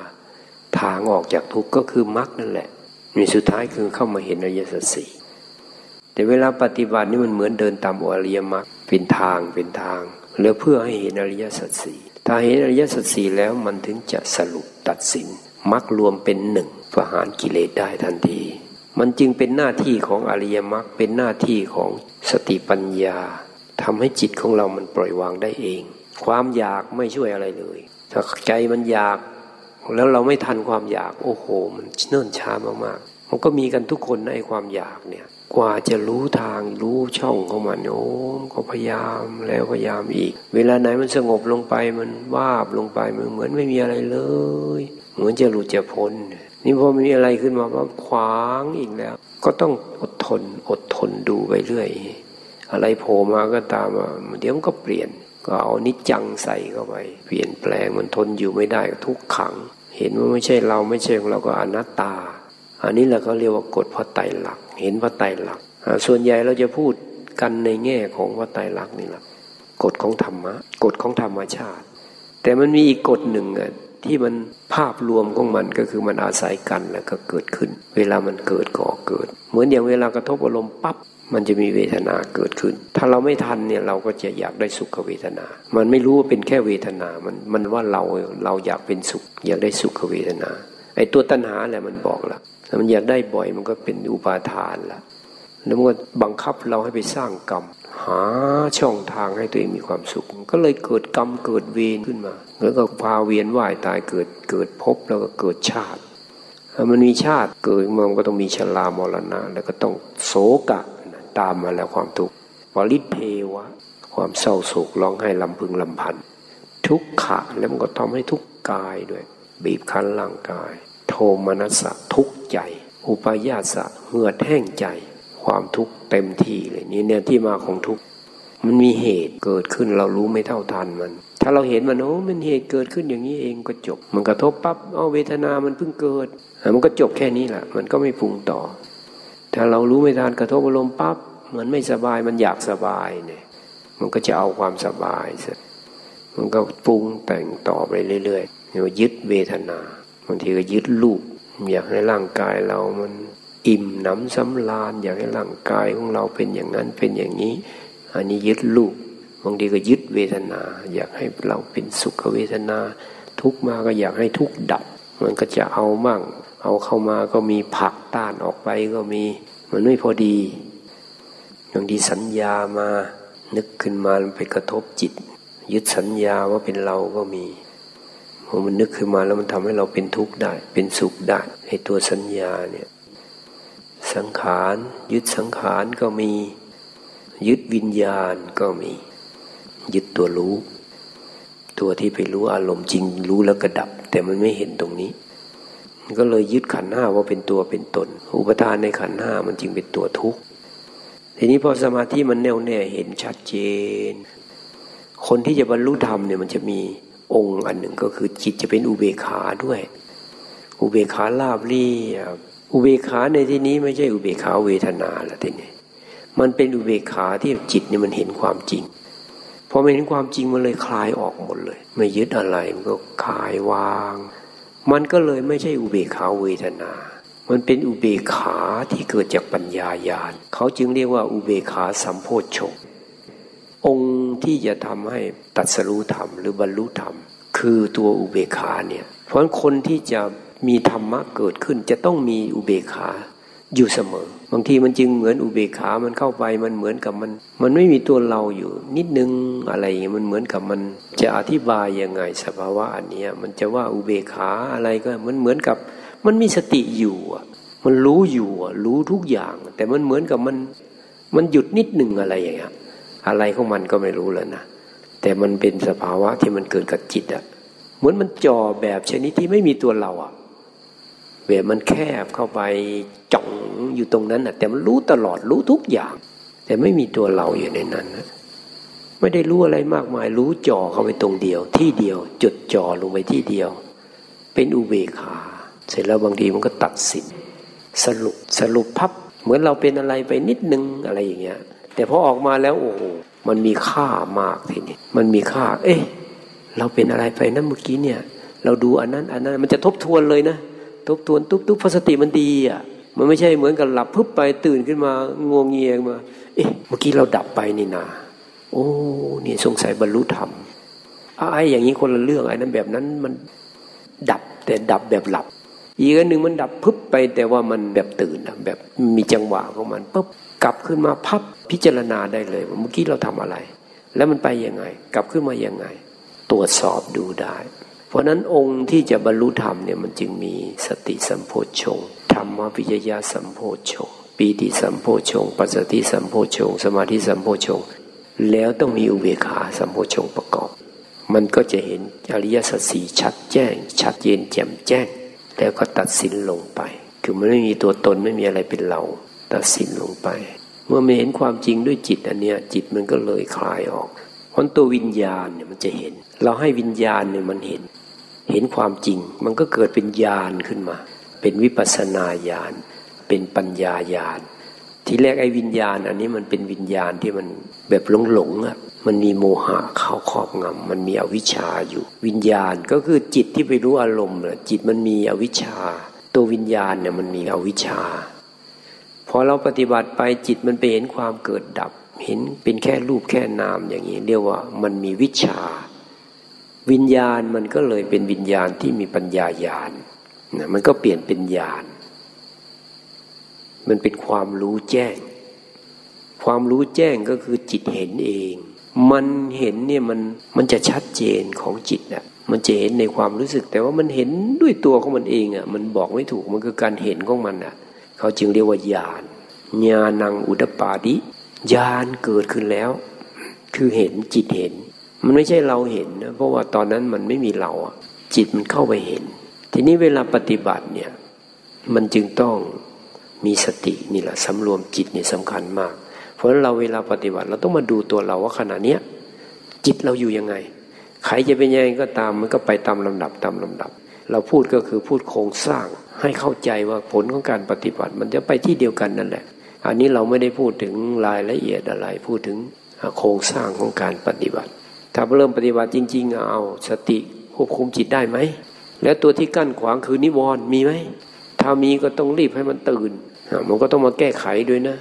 ทางออกจากทุกก็คือมรรคนั่นแหละมีสุดท้ายคือเข้ามาเห็นอริยสัจสี่แต่เวลาปฏิบัตินี่มันเหมือนเดินตามอริยมรรคเป็นทางเป็นทาง แล้วเพื่อให้เห็นอริยสัจสี่ ถ้าเห็นอริยสัจสี่แล้วมันถึงจะสรุปตัดสินมักรวมเป็นหนึ่งประหารกิเลสได้ทันที มันจึงเป็นหน้าที่ของอริยมรรคเป็นหน้าที่ของสติปัญญาทำให้จิตของเรามันปล่อยวางได้เอง ความอยากไม่ช่วยอะไรเลยถ้าใจมันอยาก แล้วเราไม่ทันความอยาก โอ้โห มันเนิ่นช้ามากๆมันก็มีกันทุกคนในความอยากเนี่ย กว่าจะรู้ทางรู้ช่องของมันโอ้ก็พยายามแล้วพยายามอีก เวลาไหนมันสงบลงไปมันวาบลงไปมันเหมือนไม่มีอะไรเลย เหมือนจะหลุดจะพ้นนี่พอมีอะไรขึ้นมาว่าขวางอีกแล้ว ก็ต้องอดทนอดทนดูไปเรื่อย อะไรโผล่มาก็ตามมาเดี๋ยวมันก็เปลี่ยน ก็เอานิจจังใส่เข้าไป เปลี่ยนแปลงมันทนอยู่ไม่ได้ทุกขัง เห็นว่าไม่ใช่เราไม่ใช่ของเราก็อนัตตา อันนี้แหละเขาเรียกว่ากฎพระไตรลักษณ เห็นพระไตรลักษณ์ส่วนใหญ่เราจะพูดกันในแง่ของพระไตรลักษณ์นี่แหละกฎของธรรมะกฎของธรรมชาติ แต่มันมีอีกกฎหนึ่งอะที่มันภาพรวมของมันก็คือมันอาศัยกันแล้วก็เกิดขึ้น เวลามันเกิดก็เกิด เหมือนอย่างเวลากระทบอารมณ์ปั๊บมันจะมีเวทนาเกิดขึ้น ถ้าเราไม่ทันเนี่ยเราก็จะอยากได้สุขเวทนา มันไม่รู้ว่าเป็นแค่เวทนา มันมันว่าเราเราอยากเป็นสุข อยากได้สุขเวทนา ไอ้ตัวตัณหาแหละมันบอกละ ถ้ามันอยากได้บ่อยมันก็เป็นอุปาทานละแล้วมันก็บังคับเราให้ไปสร้างกรรม หาช่องทางให้ตัวเองมีความสุข ก็เลยเกิดกรรมเกิดเวรขึ้นมา แล้วก็พาเวียนว่ายตายเกิดเกิดพบแล้วก็เกิดชาติถ้ามันมีชาติเกิดมันก็ต้องมีชรามรณะ แล้วก็ต้องโศกะตามมาแล้วความทุกข์ปริเพวะ ความเศร้าโศกร้องไห้ลำพึงลำพัน ทุกขะแล้วมันก็ทำให้ทุกกายด้วย บีบคั้นร่างกาย โทมนัสสะทุก ใจ อุปายาสะเหือแห้งใจ ความทุกข์เต็มที่เลยนี่เนี่ยที่มาของทุกข์มันมีเหตุเกิดขึ้นเรารู้ไม่เท่าทันมัน ถ้าเราเห็นมันโอ้มันเหตุเกิดขึ้นอย่างนี้เองก็จบ มันกระทบปั๊บเอาเวทนามันเพิ่งเกิดมันก็จบแค่นี้แหละมันก็ไม่ปรุงต่อ ถ้าเรารู้ไม่ทันกระทบอารมณ์ปั๊บมันไม่สบายมันอยากสบายเนี่ยมันก็จะเอาความสบายเสร็จมันก็ปรุงแต่งต่อไปเรื่อยๆเนี่ยยึดเวทนาบางทีก็ยึดลูก อยากให้ร่างกายเรามันอิ่มหนำสำราญอยากให้ร่างกายของเราเป็นอย่างนั้นเป็นอย่างนี้ อันนี้ยึดลูกบางทีก็ยึดเวทนา อยากให้เราเป็นสุขเวทนา ทุกมาก็อยากให้ทุกดับ มันก็จะเอามั่ง เอาเข้ามาก็มีผักต้านออกไปก็มี มันไม่พอดีบางทีสัญญามานึกขึ้นมาไปกระทบจิต ยึดสัญญาว่าเป็นเราก็มี พอมันนึกขึ้นมาแล้วมันทำให้เราเป็นทุกข์ได้ เป็นสุขได้ให้ตัวสัญญาเนี่ยสังขารยึดสังขารก็มี ยึดวิญญาณก็มี ยึดตัวรู้ ตัวที่ไปรู้อารมณ์จริงรู้แล้วกระดับ แต่มันไม่เห็นตรงนี้ก็เลยยึดขันห้าว่าเป็นตัวเป็นตน อุปทานในขันห้ามันจึงเป็นตัวทุกข์ทีนี้พอสมาธิมันแน่วแน่เห็นชัดเจน คนที่จะบรรลุธรรมเนี่ยมันจะมี องค์อันหนึ่งก็คือจิตจะเป็นอุเบกขาด้วย อุเบกขาลาบเรียบอุเบกขาในที่นี้ไม่ใช่อุเบกขาเวทนาละทีนี้มันเป็นอุเบกขาที่จิตเนี่ยมันเห็นความจริงพอมันเห็นความจริงมันเลยคลายออกหมดเลย ไม่ยึดอะไรมันก็คลายวาง มันก็เลยไม่ใช่อุเบกขาเวทนา มันเป็นอุเบกขาที่เกิดจากปัญญาญาณเขาจึงเรียกว่าอุเบกขาสัมโพชฌง องค์ที่จะทำให้ตัดสรู้ธรรมหรือบรรลุธรรม คือตัวอุเบกขาเนี่ย เพราะคนที่จะมีธรรมะเกิดขึ้น จะต้องมีอุเบกขาอยู่เสมอ บางทีมันจึงเหมือนอุเบกขา มันเข้าไปมันเหมือนกับมัน มันไม่มีตัวเราอยู่ นิดนึงอะไรอย่างเงี้ยมันเหมือนกับมัน จะอธิบายยังไงสภาวะอันนี้มันจะว่าอุเบกขาอะไรก็มันเหมือนกับมันมีสติอยู่มันรู้อยู่รู้ทุกอย่าง แต่มันเหมือนกับมันมันหยุดนิดหนึ่งอะไรอย่างเงี้ย อะไรของมันก็ไม่รู้เลยนะแต่มันเป็นสภาวะที่มันเกิดกับจิตอะเหมือนมันจ่อแบบชนิดที่ไม่มีตัวเราอะเวทมันแคบเข้าไปจ่องอยู่ตรงนั้นนะแต่มันรู้ตลอดรู้ทุกอย่าง แต่ไม่มีตัวเราอยู่ในนั้นนะไม่ได้รู้อะไรมากมาย รู้จ่อเข้าไปตรงเดียว ที่เดียว จุดจ่อลงไปที่เดียว เป็นอุเบกขาเสร็จแล้วบางทีมันก็ตัดสินสรุปสรุปพับเหมือนเราเป็นอะไรไปนิดนึงอะไรอย่างเงี้ย แต่พอออกมาแล้วโอ้โหมันมีค่ามากทีนี้มันมีค่า เอ๊ะเราเป็นอะไรไปนั่นเมื่อกี้เนี่ย เราดูอันนั้นอันนั้นมันจะทบทวนเลยนะ ทบทวนตุ๊บๆพสติมันดีอะมันไม่ใช่เหมือนกับหลับพึบไปตื่นขึ้นมางวงเงียมา เอ๊ะเมื่อกี้เราดับไปนี่นาโอ้นี่สงสัยบรรลุธรรมไอ้อย่างนี้คนละเรื่องไอ้นั้นแบบนั้นมันดับแต่ดับแบบหลับอีกอันหนึ่งมันดับพึบไปแต่ว่ามันแบบตื่นแบบมีจังหวะของมันปุ๊บ กลับขึ้นมาพับพิจารณาได้เลยว่าเมื่อกี้เราทำอะไร แล้วมันไปยังไง กลับขึ้นมายังไง ตรวจสอบดูได้ เพราะนั้นองค์ที่จะบรรลุธรรมเนี่ยมันจึงมีสติสัมโพชฌงธรรมวิจยาสัมโพชฌงปีติสัมโพชงปัสสติสัมโพชง สมาธิสัมโพชง แล้วต้องมีอุเบกขาสัมโพชงประกอบ มันก็จะเห็นอริยสัจสี่ชัดแจ้ง ชัดเจนแจ่มแจ้ง แล้วก็ตัดสินลงไป คือมันไม่มีตัวตนไม่มีอะไรเป็นเรา ตัดสินลงไป เมื่อไม่เห็นความจริงด้วยจิตอันเนี้ยจิตมันก็เลยคลายออกเพราะตัววิญญาณเนี่ยมันจะเห็น เราให้วิญญาณเนี่ยมันเห็น เห็นความจริง มันก็เกิดเป็นญาณขึ้นมา เป็นวิปัสนาญาณเป็นปัญญาญาณทีแรกไอ้วิญญาณ อันนี้มันเป็นวิญญาณที่มันแบบหลงหลงอะมันมีโมหะเข้าครอบงำมันมีอวิชชาอยู่ วิญญาณก็คือจิตที่ไปรู้อารมณ์น่ะจิตมันมีอวิชชา ตัววิญญาณเนี่ยมันมีอวิชชา พอเราปฏิบัติไปจิตมันไปเห็นความเกิดดับ เห็นเป็นแค่รูปแค่นามอย่างนี้ เรียกว่ามันมีวิชา วิญญาณมันก็เลยเป็นวิญญาณที่มีปัญญาญาณนะมันก็เปลี่ยนเป็นญาณมันเป็นความรู้แจ้ง ความรู้แจ้งก็คือจิตเห็นเอง มันเห็นเนี่ยมันมันจะชัดเจนของจิตอะมันจะเห็นในความรู้สึก แต่ว่ามันเห็นด้วยตัวของมันเองอะมันบอกไม่ถูกมันคือการเห็นของมันอะ เขาจึงเรียกว่าญาณญาณังอุดปาดิญาณเกิดขึ้นแล้ว คือเห็นจิตเห็น มันไม่ใช่เราเห็นนะเพราะว่าตอนนั้นมันไม่มีเราอะจิตมันเข้าไปเห็น ทีนี้เวลาปฏิบัติเนี่ยมันจึงต้องมีสตินี่แหละสำรวมจิตนี่สำคัญมาก เพราะฉะนั้นเราเวลาปฏิบัติเราต้องมาดูตัวเราว่าขณะเนี้ยจิตเราอยู่ยังไงใครจะเป็นยังไงก็ตามมันก็ไปตามลำดับตามลำดับ เราพูดก็คือพูดโครงสร้าง ให้เข้าใจว่าผลของการปฏิบัติ มันจะไปที่เดียวกันนั่นแหละ อันนี้เราไม่ได้พูดถึงรายละเอียดอะไร พูดถึงโครงสร้างของการปฏิบัติ ถ้าเริ่มปฏิบัติจริง ๆ เอาสติควบคุมจิตได้ไหม แล้วตัวที่กั้นขวางคือนิวรณ์มีไหม ถ้ามีก็ต้องรีบให้มันตื่น มันก็ต้องมาแก้ไขด้วยนะ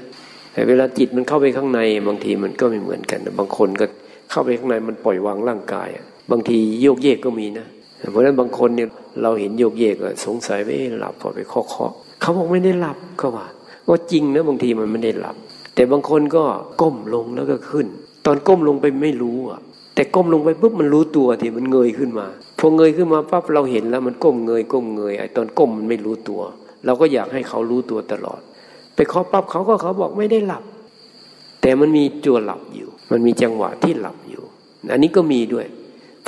แต่เวลาจิตมันเข้าไปข้างใน บางทีมันก็ไม่เหมือนกัน บางคนก็เข้าไปข้างในมันปล่อยวางร่างกาย บางทีโยกเยกก็มีนะ เพราะฉะนั้นบางคนเนี่ยเราเห็นโยกเยกสงสัยว่าหลับพอไปเคาะเคาะเขาบอกไม่ได้หลับเขาว่าว่าจริงนะบางทีมันไม่ได้หลับ แต่บางคนก็ก้มลงแล้วก็ขึ้น ตอนก้มลงไปไม่รู้อะ แต่ก้มลงไปปุ๊บมันรู้ตัวที่มันเงยขึ้นมาพอเงยขึ้นมาปั๊บเราเห็นแล้วมันก้มเงยก้มเงยไอ้ตอนก้มมันไม่รู้ตัว เราก็อยากให้เขารู้ตัวตลอด ไปเคาะปั๊บเขาก็เขาบอกไม่ได้หลับ แต่มันมีจัวหลับอยู่ มันมีจังหวะที่หลับอยู่ อันนี้ก็มีด้วย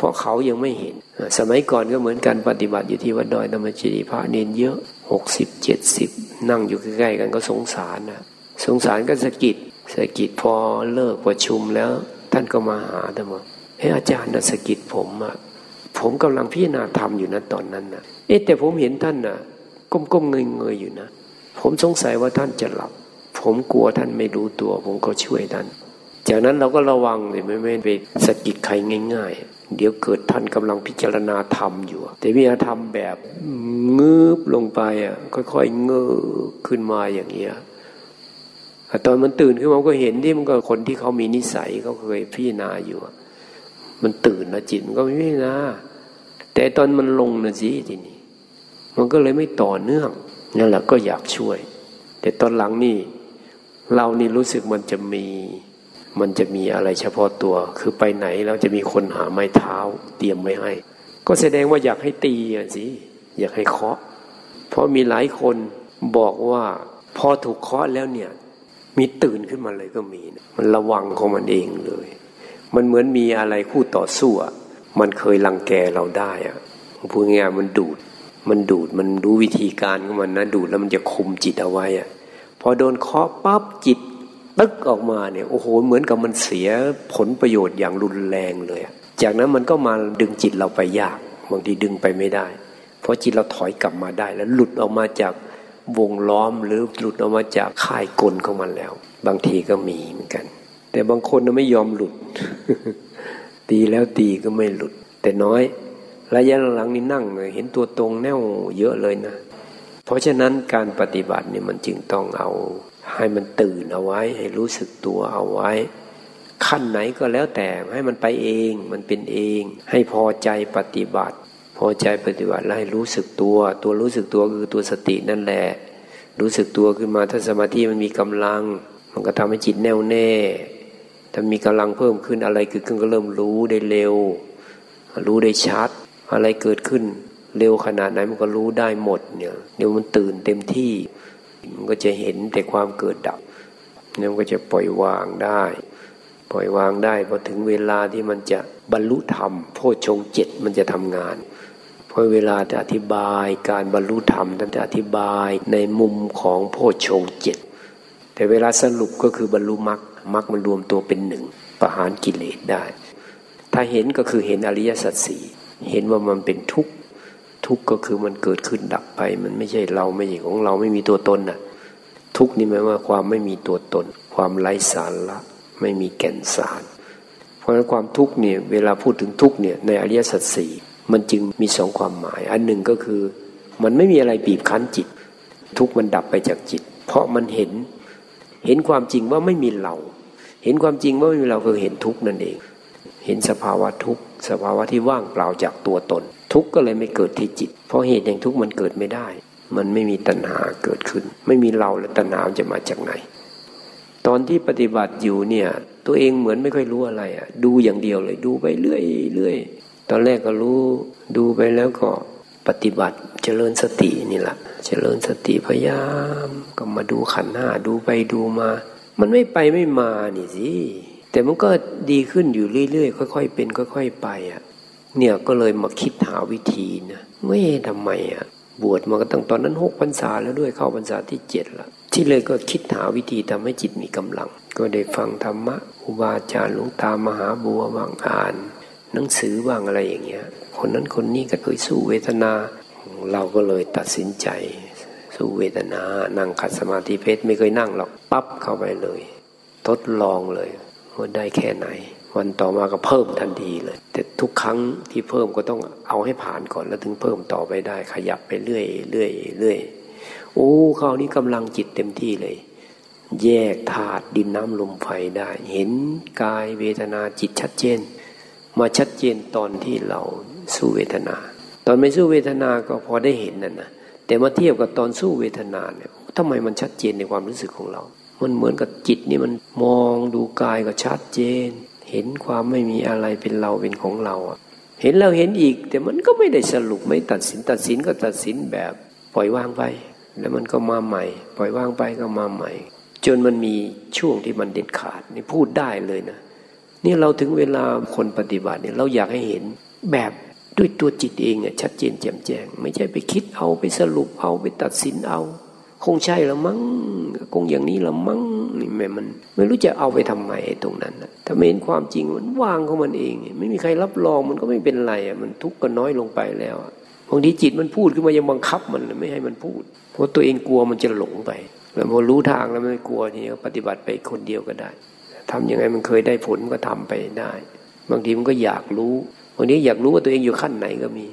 เพราะเขายังไม่เห็น สมัยก่อนก็เหมือนกันปฏิบัติอยู่ที่วัดดอยธรรมจีพระเนนเยอะหกสิบเจ็ดสิบนั่งอยู่ใกล้ๆกันก็สงสารนะสงสารก็สะกิดสะกิดพอเลิกประชุมแล้ว ท่านก็มาหาท่าเฮ้อาจารย์นะสะกิดผมอะผมกำลังพิจารณาธรรมอยู่นะตอนนั้นนะเอ๊ะแต่ผมเห็นท่านนะก้มๆเงยๆอยู่นะ ผมสงสัยว่าท่านจะหลับ ผมกลัวท่านไม่รู้ตัว ผมก็ช่วยท่าน จากนั้นเราก็ระวังเลยไม่ไม่ไปสะกิดใครง่าย ๆ เดี๋ยวเกิดท่านกำลังพิจารณาธรรมอยู่ แต่วิาธรรมแบบงืบลงไปอะค่อยๆเงืบขึ้นมาอย่างเงี้ยตอนมันตื่นขึ้นมาก็เห็นที่มันก็คนที่เขามีนิสัยเขาเคยพิจารณาอยู่ มันตื่นนะจิตมันก็ไม่พิจารณาแต่ตอนมันลงนะสิทีนี้มันก็เลยไม่ต่อเนื่องนั่นแหละก็อยากช่วย แต่ตอนหลังนี่ เรานี่รู้สึกมันจะมี มันจะมีอะไรเฉพาะตัว คือไปไหนเราจะมีคนหาไม้เท้า เตรียมไว้ให้ ก็แสดงว่าอยากให้ตีอะสิ อยากให้เคาะ เพราะมีหลายคนบอกว่าพอถูกเคาะแล้วเนี่ย มีตื่นขึ้นมาเลยก็มี มันระวังของมันเองเลย มันเหมือนมีอะไรคู่ต่อสู้มันเคยรังแกเราได้อะพูดง่ายมันดูด มันดูด มันรู้วิธีการของมันนะ ดูดแล้วมันจะคุมจิตเอาไว้อะพอโดนเคาะปั๊บจิต ตึกออกมาเนี่ยโอ้โหเหมือนกับมันเสียผลประโยชน์อย่างรุนแรงเลย จากนั้นมันก็มาดึงจิตเราไปยากบางทีดึงไปไม่ได้ เพราะจิตเราถอยกลับมาได้ แล้วหลุดออกมาจากวงล้อมหรือหลุดออกมาจากค่ายกลของมันแล้ว บางทีก็มีเหมือนกัน แต่บางคนไม่ยอมหลุด ตีแล้วตีก็ไม่หลุด แต่น้อยระยะหลังนี้นั่งเลยเห็นตัวตรงแน่วเยอะเลยนะ เพราะฉะนั้นการปฏิบัติเนี่ยมันจึงต้องเอา ให้มันตื่นเอาไว้ ให้รู้สึกตัวเอาไว้ ขั้นไหนก็แล้วแต่ให้มันไปเองมันเป็นเอง ให้พอใจปฏิบัติ พอใจปฏิบัติแล้วให้รู้สึกตัว ตัวรู้สึกตัวคือตัวสตินั่นแหละ รู้สึกตัวขึ้นมาถ้าสมาธิมันมีกำลัง มันก็ทำให้จิตแน่วแน่ ถ้ามีกำลังเพิ่มขึ้นอะไรคือก็เริ่มรู้ได้เร็ว รู้ได้ชัด อะไรเกิดขึ้นเร็วขนาดไหนมันก็รู้ได้หมดเนี่ยเดี๋ยวมันตื่นเต็มที่ มันก็จะเห็นแต่ความเกิดดับนั่นก็จะปล่อยวางได้ ปล่อยวางได้พอถึงเวลาที่มันจะบรรลุธรรมโพชงเจ็ดมันจะทำงานพอเวลาจะอธิบายการบรรลุธรรมท่านจะอธิบายในมุมของโพชงเจ็ดแต่เวลาสรุปก็คือบรรลุมรรคมรรคมันรวมตัวเป็นหนึ่งประหารกิเลสได้ ถ้าเห็นก็คือเห็นอริยสัจสี่เห็นว่ามันเป็นทุกข์ ทุกข์ก็คือมันเกิดขึ้นดับไป มันไม่ใช่เราไม่ใช่ของเราไม่มีตัวตนน่ะทุกข์นี่หมายว่าความไม่มีตัวตน ความไร้สาระไม่มีแก่นสาร เพราะฉะนั้นความทุกข์เนี่ยเวลาพูดถึงทุกข์เนี่ยในอริยสัจสี่มันจึงมีสองความหมาย อันหนึ่งก็คือ มันไม่มีอะไรบีบคั้นจิต ทุกข์มันดับไปจากจิต เพราะมันเห็นเห็นความจริงว่าไม่มีเรา เห็นความจริงว่าไม่มีเราคือเห็นทุกข์นั่นเอง เห็นสภาวะทุกข์สภาวะที่ว่างเปล่าจากตัวตน ทุกข์ก็เลยไม่เกิดที่จิต เพราะเหตุแห่งทุกข์มันเกิดไม่ได้ มันไม่มีตัณหาเกิดขึ้น ไม่มีเราแล้วตัณหาจะมาจากไหน ตอนที่ปฏิบัติอยู่เนี่ย ตัวเองเหมือนไม่ค่อยรู้อะไรอะดูอย่างเดียวเลย ดูไปเรื่อยเรื่อยตอนแรกก็รู้ดูไปแล้วก็ปฏิบัติเจริญสตินี่แหละเจริญสติพยายาม ก็มาดูขันหน้าดูไปดูมา มันไม่ไปไม่มานี่สิแต่มันก็ดีขึ้นอยู่เรื่อยๆค่อย ๆ เป็น ค่อย ๆ ไปอะ เนี่ยก็เลยมาคิดหาวิธีนะไม่ทำไมอะบวชมาก็ตั้งตอนนั้นหกพรรษาแล้วด้วยเข้าพรรษาที่เจ็ดละที่เลยก็คิดหาวิธีทำให้จิตมีกำลัง ก็ได้ฟังธรรมะครูบาอาจารย์หลวงตามหาบัวบางอ่าน หนังสือบ้างอะไรอย่างเงี้ย คนนั้นคนนี้ก็เคยสู้เวทนา เราก็เลยตัดสินใจ สู้เวทนา นั่งขัดสมาธิเพชรไม่เคยนั่งหรอกปั๊บเข้าไปเลย ทดลองเลยว่าได้แค่ไหน วันต่อมาก็เพิ่มทันทีเลย แต่ทุกครั้งที่เพิ่มก็ต้องเอาให้ผ่านก่อนแล้วถึงเพิ่มต่อไปได้ ขยับไปเรื่อยเรื่อยเรื่อยโอ้คราวนี้กำลังจิตเต็มที่เลย แยกธาตุดินน้ำลมไฟได้ เห็นกายเวทนาจิตชัดเจน มาชัดเจนตอนที่เราสู้เวทนา ตอนไม่สู้เวทนาก็พอได้เห็นนั่นนะแต่มาเทียบกับตอนสู้เวทนาเนี่ยทำไมมันชัดเจนในความรู้สึกของเรา มันเหมือนกับจิตนี่มันมองดูกายก็ชัดเจน เห็นความไม่มีอะไรเป็นเราเป็นของเราเห็นเราเห็นอีก แต่มันก็ไม่ได้สรุปไม่ตัดสินตัดสินก็ตัดสินแบบ ปล่อยวางไป แล้วมันก็มาใหม่ ปล่อยวางไปก็มาใหม่ จนมันมีช่วงที่มันเด็ดขาดนี่พูดได้เลยนะนี่เราถึงเวลาคนปฏิบัติเนี่ยเราอยากให้เห็นแบบด้วยตัวจิตเองเนี่ยชัดเจนแจ่มแจ้ง ไม่ใช่ไปคิดเอาไปสรุปเอาไปตัดสินเอา คงใช่ละมั้งคงอย่างนี้ละมั้งนี่แม่มัน ไม่รู้จะเอาไปทำไมตรงนั้นถ้าไม่เห็นความจริงมันว่างของมันเอง ไม่มีใครรับรองมันก็ไม่เป็นไรอะมันทุกข์ก็น้อยลงไปแล้วบางทีจิตมันพูดขึ้นมายังบังคับมันไม่ให้มันพูด เพราะตัวเองกลัวมันจะหลงไปแล้วพอรู้ทางแล้วไม่กลัวทีนี้ปฏิบัติไปคนเดียวก็ได้ทำยังไงมันเคยได้ผลก็ทำไปได้ บางทีมันก็อยากรู้วันนี้อยากรู้ว่าตัวเองอยู่ขั้นไหนก็มี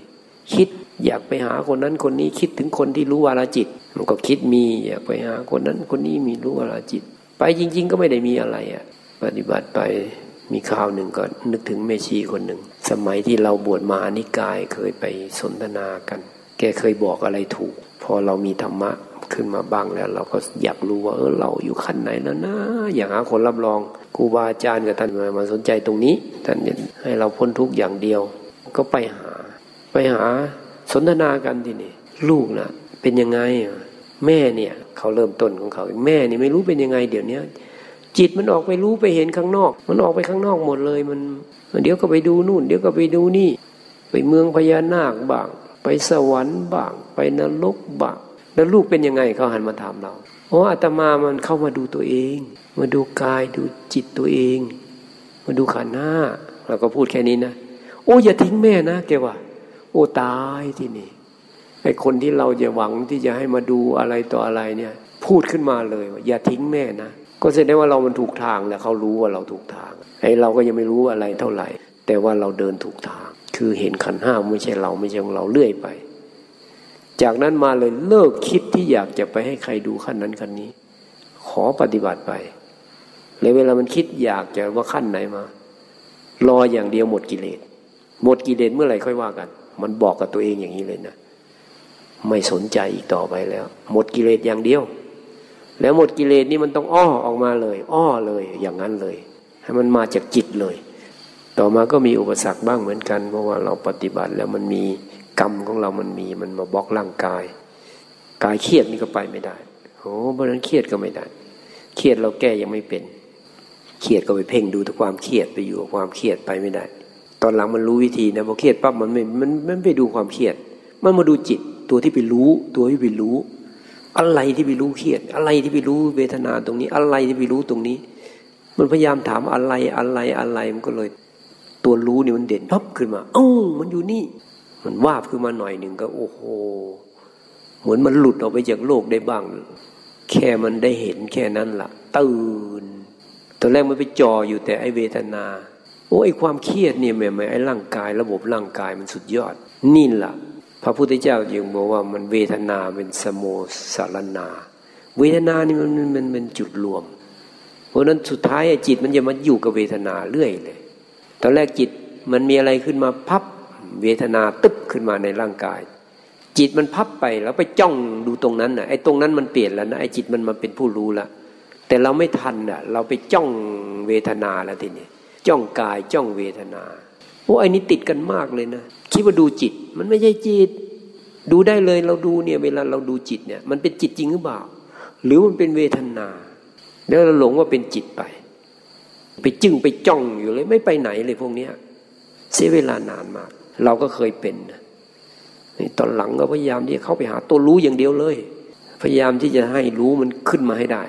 คิด อยากไปหาคนนั้นคนนี้คิดถึงคนที่รู้วาลจิต มันก็คิดมีอยากไปหาคนนั้นคนนี้มีรู้วาลจิต ไปจริง ๆ ก็ไม่ได้มีอะไรอะปฏิบัติไปมีข่าวหนึ่งก็นึกถึงแม่ชีคนหนึ่ง สมัยที่เราบวชมานิกายเคยไปสนทนากัน แกเคยบอกอะไรถูก พอเรามีธรรมะขึ้นมาบ้างแล้ว เราก็อยากรู้ว่าเออเราอยู่ขั้นไหนแล้วนะ อยากหาคนรับรองครูบาอาจารย์กับท่านมาสนใจตรงนี้ท่านให้เราพ้นทุกอย่างเดียว ก็ไปหาไปหา สนทนากันทีนี่ลูกนะ่ะ เป็นยังไงแม่เนี่ย เขาเริ่มต้นของเขาแม่นี่ไม่รู้เป็นยังไง เดี๋ยวนี้จิตมันออกไปรู้ไปเห็นข้างนอก มันออกไปข้างนอกหมดเลยมันเดี๋ยวก็ไปดูนู่น เดี๋ยวก็ไปดูนี่ ไปเมืองพญานาคบ้าง ไปสวรรค์บ้าง ไปนรกบ้าง แล้วลูกเป็นยังไงเขาหันมาถามเราเพราะอาตมามันเข้ามาดูตัวเอง มาดูกายดูจิตตัวเอง มาดูขันหน้าเราก็พูดแค่นี้นะโอ้อย่าทิ้งแม่นะแกว่า อ้ตายที่นี่ไอ้คนที่เราจะหวังที่จะให้มาดูอะไรต่ออะไรเนี่ย พูดขึ้นมาเลยว่าอย่าทิ้งแม่นะก็แสดงว่าเรามันถูกทางแล้วเขารู้ว่าเราถูกทางไอ้เราก็ยังไม่รู้อะไรเท่าไหร่ แต่ว่าเราเดินถูกทาง คือเห็นขันห้าไม่ใช่เราไม่ใช่ของเราเลื่อยไป จากนั้นมาเลยเลิกคิดที่อยากจะไปให้ใครดูขั้นนั้นขั้นนี้ ขอปฏิบัติไปเลยเวลามันคิดอยากจะว่าขั้นไหนมา รออย่างเดียวหมดกิเลสหมดกิเลสเมื่อไหร่ค่อยว่ากัน มันบอกกับตัวเองอย่างนี้เลยนะ ไม่สนใจอีกต่อไปแล้ว หมดกิเลสอย่างเดียว แล้วหมดกิเลสนี่มันต้องอ้อออกมาเลย อ้อเลยอย่างนั้นเลย ให้มันมาจากจิตเลย ต่อมาก็มีอุปสรรคบ้างเหมือนกัน เพราะว่าเราปฏิบัติแล้วมันมีกรรมของเรามันมีมันมาบล็อกร่างกาย กายเครียดนี่ก็ไปไม่ได้โอ้เพราะนั้นเครียดก็ไม่ได้ เครียดเราแก้ยังไม่เป็น เครียดก็ไปเพ่งดูแต่ความเครียดไปอยู่กับความเครียดไปไม่ได้ ตอนหลังมันรู้วิธีนะพอเครียดปั๊บมันไม่มันมันไปดูความเครียด มันมาดูจิตตัวที่ไปรู้ตัวที่ไปรู้ อะไรที่ไปรู้เครียด อะไรที่ไปรู้เวทนาตรงนี้ อะไรที่ไปรู้ตรงนี้ มันพยายามถามอะไรอะไรอะไรมันก็เลย ตัวรู้นี่มันเด่นพับขึ้นมาเอ้ามันอยู่นี่ มันวาบขึ้นมาหน่อยหนึ่งก็ โอ้โหเหมือนมันหลุดออกไปจากโลกได้บ้าง แค่มันได้เห็นแค่นั้นละ่ะ ตื่นตอนแรกมันไปจ่ออยู่แต่ไอเวทนา โอ้ไอความเครียดเนี่ยแม่ไอร่างกาย ระบบร่างกายมันสุดยอด นี่แหละพระพุทธเจ้าจึงบอกว่ามันเวทนาเป็นสโมสารนา เวทนานี่มันมันเป็นจุดรวม เพราะนั้นสุดท้ายจิตมันจะมาอยู่กับเวทนาเรื่อยเลยตอนแรกจิตมันมีอะไรขึ้นมาพับเวทนาตึ๊บขึ้นมาในร่างกาย จิตมันพับไปแล้วไปจ้องดูตรงนั้นน่ะไอ้ตรงนั้นมันเปลี่ยนแล้วนะไอ้จิตมันมาเป็นผู้รู้ละแต่เราไม่ทันอะ เราไปจ้องเวทนาแล้วทีนี้ จ้องกายจ้องเวทนาโอ้ไอ้นี่ติดกันมากเลยนะคิดว่าดูจิต มันไม่ใช่จิต ดูได้เลยเราดูเนี่ยเวลาเราดูจิตเนี่ย มันเป็นจิตจริงหรือเปล่า หรือมันเป็นเวทนา แล้วเราหลงว่าเป็นจิตไป ไปจึงไปจ้องอยู่เลย ไม่ไปไหนเลยพวกเนี้ยเสียเวลานานมาก เราก็เคยเป็นนะตอนหลังก็พยายามที่จะเข้าไปหาตัวรู้อย่างเดียวเลย พยายามที่จะให้รู้มันขึ้นมาให้ได้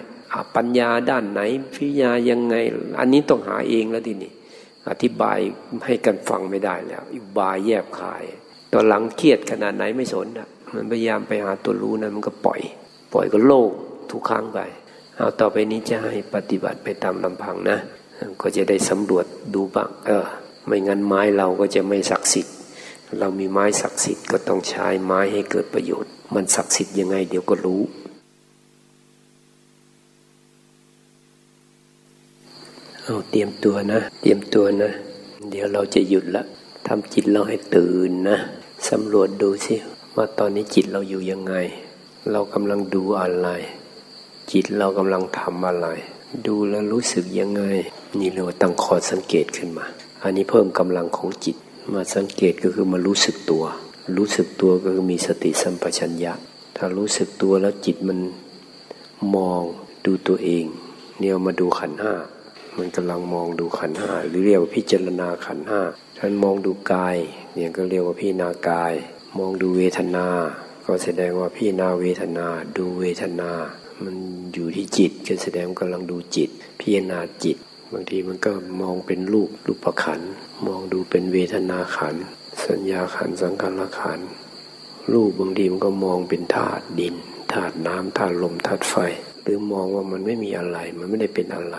ปัญญาด้านไหนพิญายังไง อันนี้ต้องหาเองแล้วทีนี้อธิบายให้กันฟังไม่ได้แล้วอุบายแยบคาย ตอนหลังเครียดขนาดไหนไม่สนอะมันพยายามไปหาตัวรู้นะมันก็ปล่อย ปล่อยก็โล่งทุกครั้งไปเอาต่อไปนี้จะให้ปฏิบัติไปตามลำพังนะ ก็จะได้สำรวจดูบ้างเออไม่งั้นไม้เราก็จะไม่ศักดิ์สิทธิ์เรามีไม้ศักดิ์สิทธิ์ก็ต้องใช้ไม้ให้เกิดประโยชน์ มันศักดิ์สิทธิ์ยังไงเดี๋ยวก็รู้ เอาเตรียมตัวนะ เตรียมตัวนะ เดี๋ยวเราจะหยุดละทำจิตเราให้ตื่นนะสำรวจดูสิว่าตอนนี้จิตเราอยู่ยังไง เรากำลังดูอะไร จิตเรากำลังทำอะไร ดูแล้วรู้สึกยังไง นี่เราตั้งคอสังเกตขึ้นมา อันนี้เพิ่มกำลังของจิต มาสังเกตก็คือมารู้สึกตัว รู้สึกตัวก็คือมีสติสัมปชัญญะ ถ้ารู้สึกตัวแล้วจิตมันมองดูตัวเอง เนี่ยมาดูขันห้า มันกำลังมองดูขันห้าหรือเรียกว่าพิจารณาขันห้าท่านมองดูกายเนี่ยก็เรียกว่าพิจารณากาย มองดูเวทนา ก็แสดงว่าพิจารณาเวทนา ดูเวทนา มันอยู่ที่จิตก็แสดงกำลังดูจิต พิจารณาจิต บางทีมันก็มองเป็นรูปรูปขันมองดูเป็นเวทนาขันสัญญาขันสังขารขันรูปบางทีมันก็มองเป็นธาตุดินธาตุน้ำธาตุลมธาตุไฟ หรือมองว่ามันไม่มีอะไร มันไม่ได้เป็นอะไร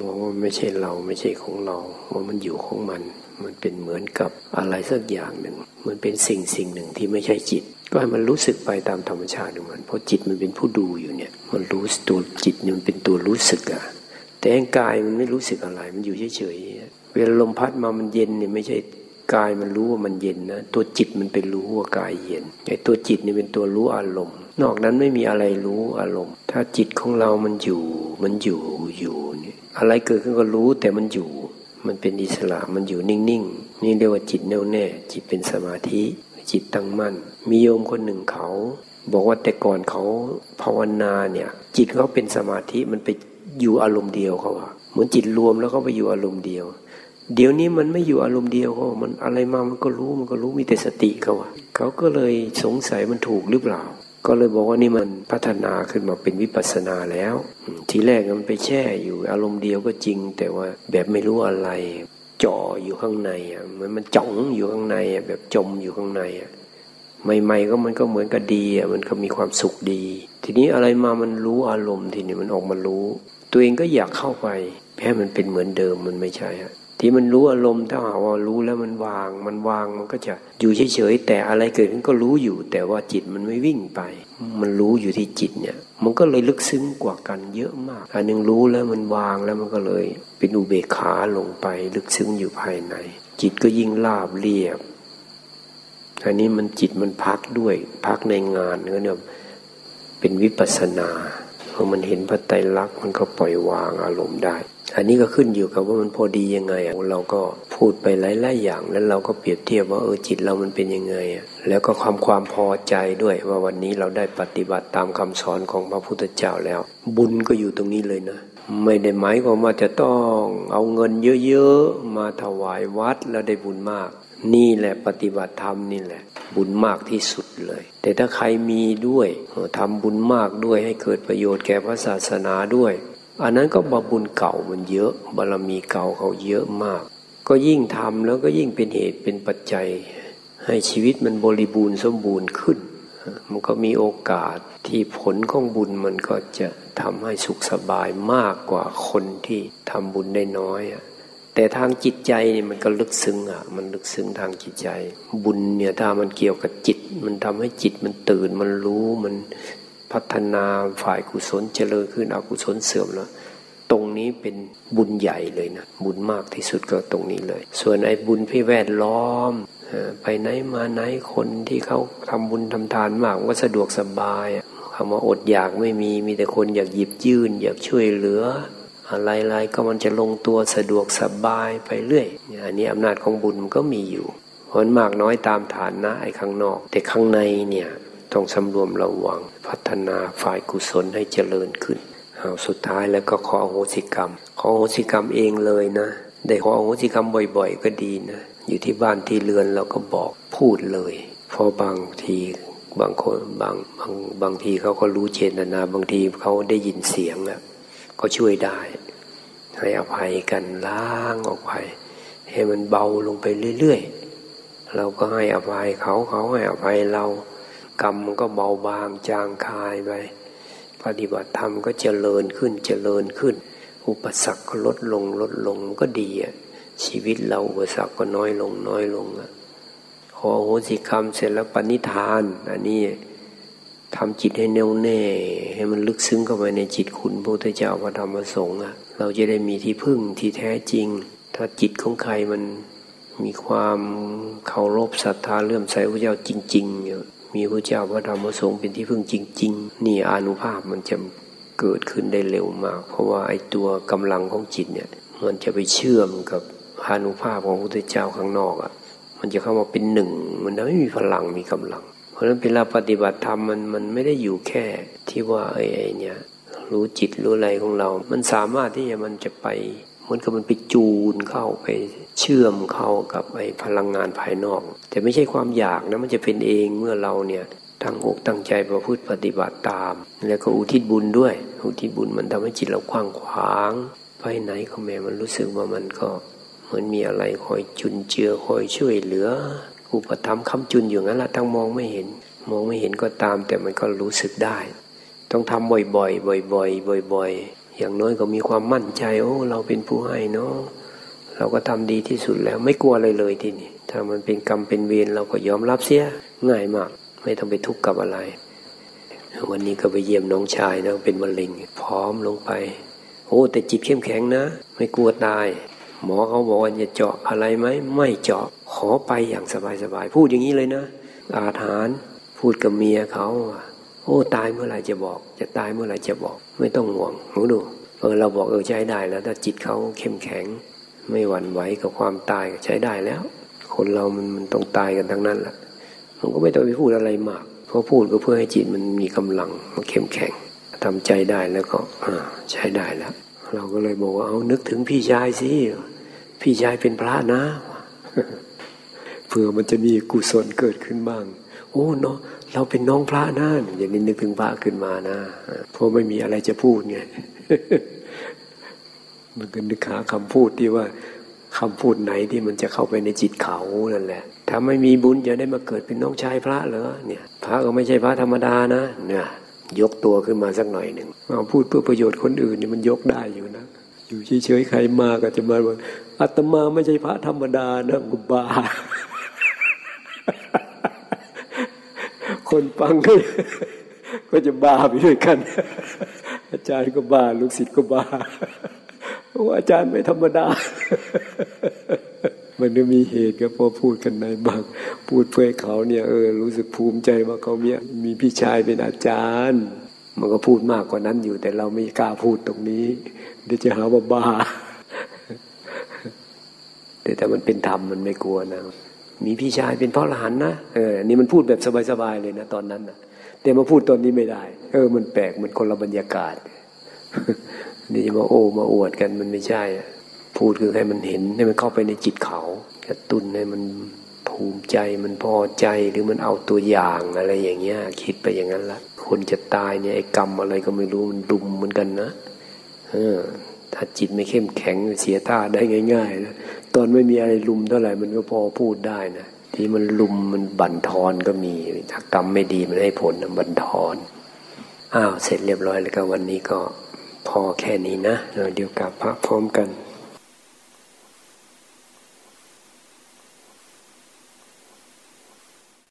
มองว่าไม่ใช่เราไม่ใช่ของเราว่ามันอยู่ของมัน มันเป็นเหมือนกับอะไรสักอย่างหนึ่ง มันเป็นสิ่งสิ่งหนึ่งที่ไม่ใช่จิต ก็ให้มันรู้สึกไปตามธรรมชาติของมันเพราะจิตมันเป็นผู้ดูอยู่เนี่ย มันรู้ตัวจิตมันเป็นตัวรู้สึกอะแต่งกายมันไม่รู้สึกอะไร มันอยู่เฉยๆเวลาลมพัดมามันเย็นเนี่ยไม่ใช่กายมันรู้ว่ามันเย็นนะตัวจิตมันไปรู้ว่ากายเย็นไอ้ตัวจิตเนี่ยเป็นตัวรู้อารมณ์ นอกนั้นไม่มีอะไรรู้อารมณ์ ถ้าจิตของเรามันอยู่ มันอยู่อยู่นี่อะไรเกิดขึ้นก็รู้แต่มันอยู่ มันเป็นอิสระมันอยู่นิ่งๆนี่เรียกว่าจิตแน่วแน่ จิตเป็นสมาธิ จิตตั้งมั่น มีโยมคนหนึ่งเขา บอกว่าแต่ก่อนเขาภาวนาเนี่ย จิตเขาเป็นสมาธิมันไปอยู่อารมณ์เดียวเขาว่าเหมือนจิตรวมแล้วเขาไปอยู่อารมณ์เดียว เดี๋ยวนี้มันไม่อยู่อารมณ์เดียวเขามันอะไรมามันก็รู้มันก็รู้มีแต่สติเขาว่าเขาก็เลยสงสัยมันถูกหรือเปล่า ก็เลยบอกว่านี่มันพัฒนาขึ้นมาเป็นวิปัสนาแล้ว ทีแรกมันไปแช่อยู่อารมณ์เดียวก็จริง แต่ว่าแบบไม่รู้อะไรจ่ออยู่ข้างในอะมันมันจ้องอยู่ข้างในอะแบบจมอยู่ข้างในอะใหม่ๆก็มันก็เหมือนกับดีอะมันก็มีความสุขดี ทีนี้อะไรมามันรู้อารมณ์ทีนี้มันออกมารู้ ตัวเองก็อยากเข้าไปแพ้มันเป็นเหมือนเดิมมันไม่ใช่ฮะ ที่มันรู้อารมณ์ถ้าหาว่ารู้แล้วมันวาง มันวางมันก็จะอยู่เฉยๆแต่อะไรเกิดขึ้นก็รู้อยู่ แต่ว่าจิตมันไม่วิ่งไป มันรู้อยู่ที่จิตเนี่ย มันก็เลยลึกซึ้งกว่ากันเยอะมากอันนึงรู้แล้วมันวางแล้วมันก็เลย เป็นอุเบกขาลงไป ลึกซึ้งอยู่ภายใน จิตก็ยิ่งราบเรียบอันนี้มันจิตมันพักด้วย พักในงานเนี่ยเป็นวิปัสนาพอมันเห็นพระไตรลักษณ์มันก็ปล่อยวางอารมณ์ได้ อันนี้ก็ขึ้นอยู่กับว่ามันพอดียังไงเราก็พูดไปหลายๆอย่าง แล้วเราก็เปรียบเทียบว่าเออจิตเรามันเป็นยังไง แล้วก็ความความพอใจด้วยว่าวันนี้เราได้ปฏิบัติตามคำสอนของพระพุทธเจ้าแล้ว บุญก็อยู่ตรงนี้เลยนะ ไม่ได้หมายความว่าจะต้องเอาเงินเยอะๆมาถวายวัดแล้วได้บุญมาก นี่แหละปฏิบัติธรรมนี่แหละ บุญมากที่สุดเลย แต่ถ้าใครมีด้วยทำบุญมากด้วยให้เกิดประโยชน์แก่พระศาสนาด้วย อันนั้นก็บาบุญเก่ามันเยอะบารมีเก่าเขาเยอะมาก ก็ยิ่งทำแล้วก็ยิ่งเป็นเหตุเป็นปัจจัย ให้ชีวิตมันบริบูรณ์สมบูรณ์ขึ้น มันก็มีโอกาสที่ผลของบุญมันก็จะทำให้สุขสบายมากกว่าคนที่ทำบุญได้น้อยแต่ทางจิตใจนี่มันก็ลึกซึ้งอะ มันลึกซึ้งทางจิตใจ บุญเนี่ยถ้ามันเกี่ยวกับจิต มันทำให้จิตมันตื่นมันรู้มัน พัฒนาฝ่ายกุศลเจริญขึ้นอกุศลเสื่อมแล้วตรงนี้เป็นบุญใหญ่เลยนะ บุญมากที่สุดก็ตรงนี้เลย ส่วนไอ้บุญพี่แวดล้อม ไปไหนมาไหนคนที่เขาทำบุญทำทานมากก็สะดวกสบายคำว่าอดอยากไม่มีมีแต่คนอยากหยิบยื่น อยากช่วยเหลือ อะไรๆก็มันจะลงตัวสะดวกสบายไปเรื่อยอันนี้อำนาจของบุญมันก็มีอยู่ผลมากน้อยตามฐานนะไอ้ข้างนอก แต่ข้างในเนี่ย ต้องสำรวมระวัง พัฒนาฝ่ายกุศลให้เจริญขึ้นเอาสุดท้ายแล้วก็ขอโหสิกรรมขอโหสิกรรมเองเลยนะ ได้ขอโหสิกรรมบ่อย ๆ ก็ดีนะ อยู่ที่บ้านที่เรือนเราก็บอกพูดเลย เพราะบางทีบางคนบางบางบางทีเขาก็รู้เจตนา บางทีเขาได้ยินเสียงอะก็ช่วยได้ ให้อภัยกันล้างออกไป ให้มันเบาลงไปเรื่อยๆ เราก็ให้อภัยเขาเขาให้อภัยเรา กรรมมันก็เบาบางจางคายไปปฏิบัติธรรมก็เจริญขึ้นเจริญขึ้น อุปสรรคก็ลดลงลดลงก็ดีอะชีวิตเราอุปสรรคก็น้อยลงน้อยลงอะขอโหสิกรรมเสร็จแล้วปณิธาน อันนี้ทำจิตให้แน่วแน่ ให้มันลึกซึ้งเข้าไปในจิตคุณพระพุทธเจ้าพระธรรมพระสงฆ์อะเราจะได้มีที่พึ่งที่แท้จริง ถ้าจิตของใครมันมีความเคารพศรัทธาเลื่อมใสพระเจ้าจริงๆ มีพระเจ้าพระธรรมพระสงฆ์เป็นที่พึ่งจริง ๆ นี่อนุภาพมันจะเกิดขึ้นได้เร็วมาก เพราะว่าไอ้ตัวกำลังของจิตเนี่ยมันจะไปเชื่อมกับอนุภาพของพระพุทธเจ้าข้างนอกอะ มันจะเข้ามาเป็นหนึ่ง มันไม่มีพลังมีกำลัง เพราะฉะนั้นเวลาปฏิบัติธรรมมันมันไม่ได้อยู่แค่ที่ว่าไอ้เนี่ยรู้จิตรู้อะไรของเรา มันสามารถที่จะมันจะไป มือนกับมันไปจูนเข้าไปเชื่อมเข้ากับไอ้พลังงานภายนอก แต่ไม่ใช่ความอยากนะมันจะเป็นเองเมื่อเราเนี่ยตั้งอกตั้งใจประพฤติปฏิบัติตาม แล้วก็อุทิศบุญด้วย อุทิศบุญมันทำให้จิตเราคว้างขวางไปไหนก็แม่มันรู้สึกว่ามันก็เหมือนมีอะไรคอยจุนเจือคอยช่วยเหลืออุปถัมคำจุนอยู่งั้นละทั้งมองไม่เห็น มองไม่เห็นก็ตาม แต่มันก็รู้สึกได้ ต้องทำบ่อยๆบ่อยๆบ่อยๆ อย่างน้อยก็มีความมั่นใจ โอ้ เราเป็นผู้ให้เนาะเราก็ทำดีที่สุดแล้วไม่กลัวอะไรเลยทีนี้ถ้ามันเป็นกรรมเป็นเวรเราก็ยอมรับเสียง่ายมาก ไม่ต้องไปทุกข์กับอะไร วันนี้ก็ไปเยี่ยมน้องชายนะเป็นมะเร็งพร้อมลงไป โอ้แต่จิตเข้มแข็งนะ ไม่กลัวตาย หมอเขาบอกว่าจะเจาะอะไรไหมไม่เจาะขอไปอย่างสบายๆพูดอย่างนี้เลยนะ อาถานพูดกับเมียเขา อ้ตายเมื่อไหร่จะบอก จะตายเมื่อไหร่จะบอก ไม่ต้องห่วงหนูดูเออเราบอกเออใช้ได้แล้ว ถ้าจิตเขาเข้มแข็ง ไม่หวั่นไหวกับความตายใช้ได้แล้ว คนเรามันมันต้องตายกันทั้งนั้นแหละมันก็ไม่ต้องไปพูดอะไรมากเพราะพูดก็เพื่อให้จิตมันมีกำลังมันเข้มแข็งทำใจได้แล้วก็อ่าใช้ได้แล้ว เราก็เลยบอกว่าเอานึกถึงพี่ชายสิพี่ชายเป็นพระนะเผื่อมันจะมีกุศลเกิดขึ้นบ้าง โอ้เนาะ เราเป็นน้องพระนั่นอย่างนี้นึกถึงพระขึ้นมานะเพราะไม่มีอะไรจะพูดไงมันก็นึกหาคำพูดที่ว่าคำพูดไหนที่มันจะเข้าไปในจิตเขานั่นแหละ ถ้าไม่มีบุญจะได้มาเกิดเป็นน้องชายพระเหรอเนี่ย พระก็ไม่ใช่พระธรรมดานะ เนี่ย ยกตัวขึ้นมาสักหน่อยหนึ่งเอาพูดเพื่อประโยชน์คนอื่นเนี่ยมันยกได้อยู่นะอยู่เฉยๆใครมาก็จะมาว่าอาตมาไม่ใช่พระธรรมดานะกุบา คนฟังก็ก็จะบ้าไปด้วยกัน อาจารย์ก็บ้า ลูกศิษย์ก็บ้าว่าอาจารย์ไม่ธรรมดา มันมีเหตุก็พอพูดกันในบางพูดเพื่อเขาเนี่ยเออรู้สึกภูมิใจว่าเขาเมียมีพี่ชายเป็นอาจารย์ มันก็พูดมากกว่านั้นอยู่ แต่เราไม่กล้าพูดตรงนี้เดี๋ยวจะหาว่าบ้า แต่ถ้ามันเป็นธรรมมันไม่กลัวนะ มีพี่ชายเป็นพ่อหลานนะเออนี่มันพูดแบบสบายๆเลยนะตอนนั้นนะแต่มาพูดตอนนี้ไม่ได้ เออ มันแปลกมันคนละบรรยากาศนี่จะมาโอ้มาอวดกันมันไม่ใช่พูดคือให้มันเห็นให้มันเข้าไปในจิตเขากระตุ้นให้มันภูมิใจมันพอใจหรือมันเอาตัวอย่างอะไรอย่างเงี้ย คิดไปอย่างนั้นละคนจะตายเนี่ยไอ้กรรมอะไรก็ไม่รู้มันดุมเหมือนกันนะเออ ถ้าจิตไม่เข้มแข็งเสียท่าได้ง่ายๆนะตอนไม่มีอะไรลุมเท่าไหร่มันก็พอพูดได้นะที่มันลุมมันบั่นทอนก็มีถ้ากรรมไม่ดีมันให้ผลนะบั่นทอนอ้าวเสร็จเรียบร้อยแล้วก็วันนี้ก็พอแค่นี้นะเดี๋ยวกลับพระพร้อมกัน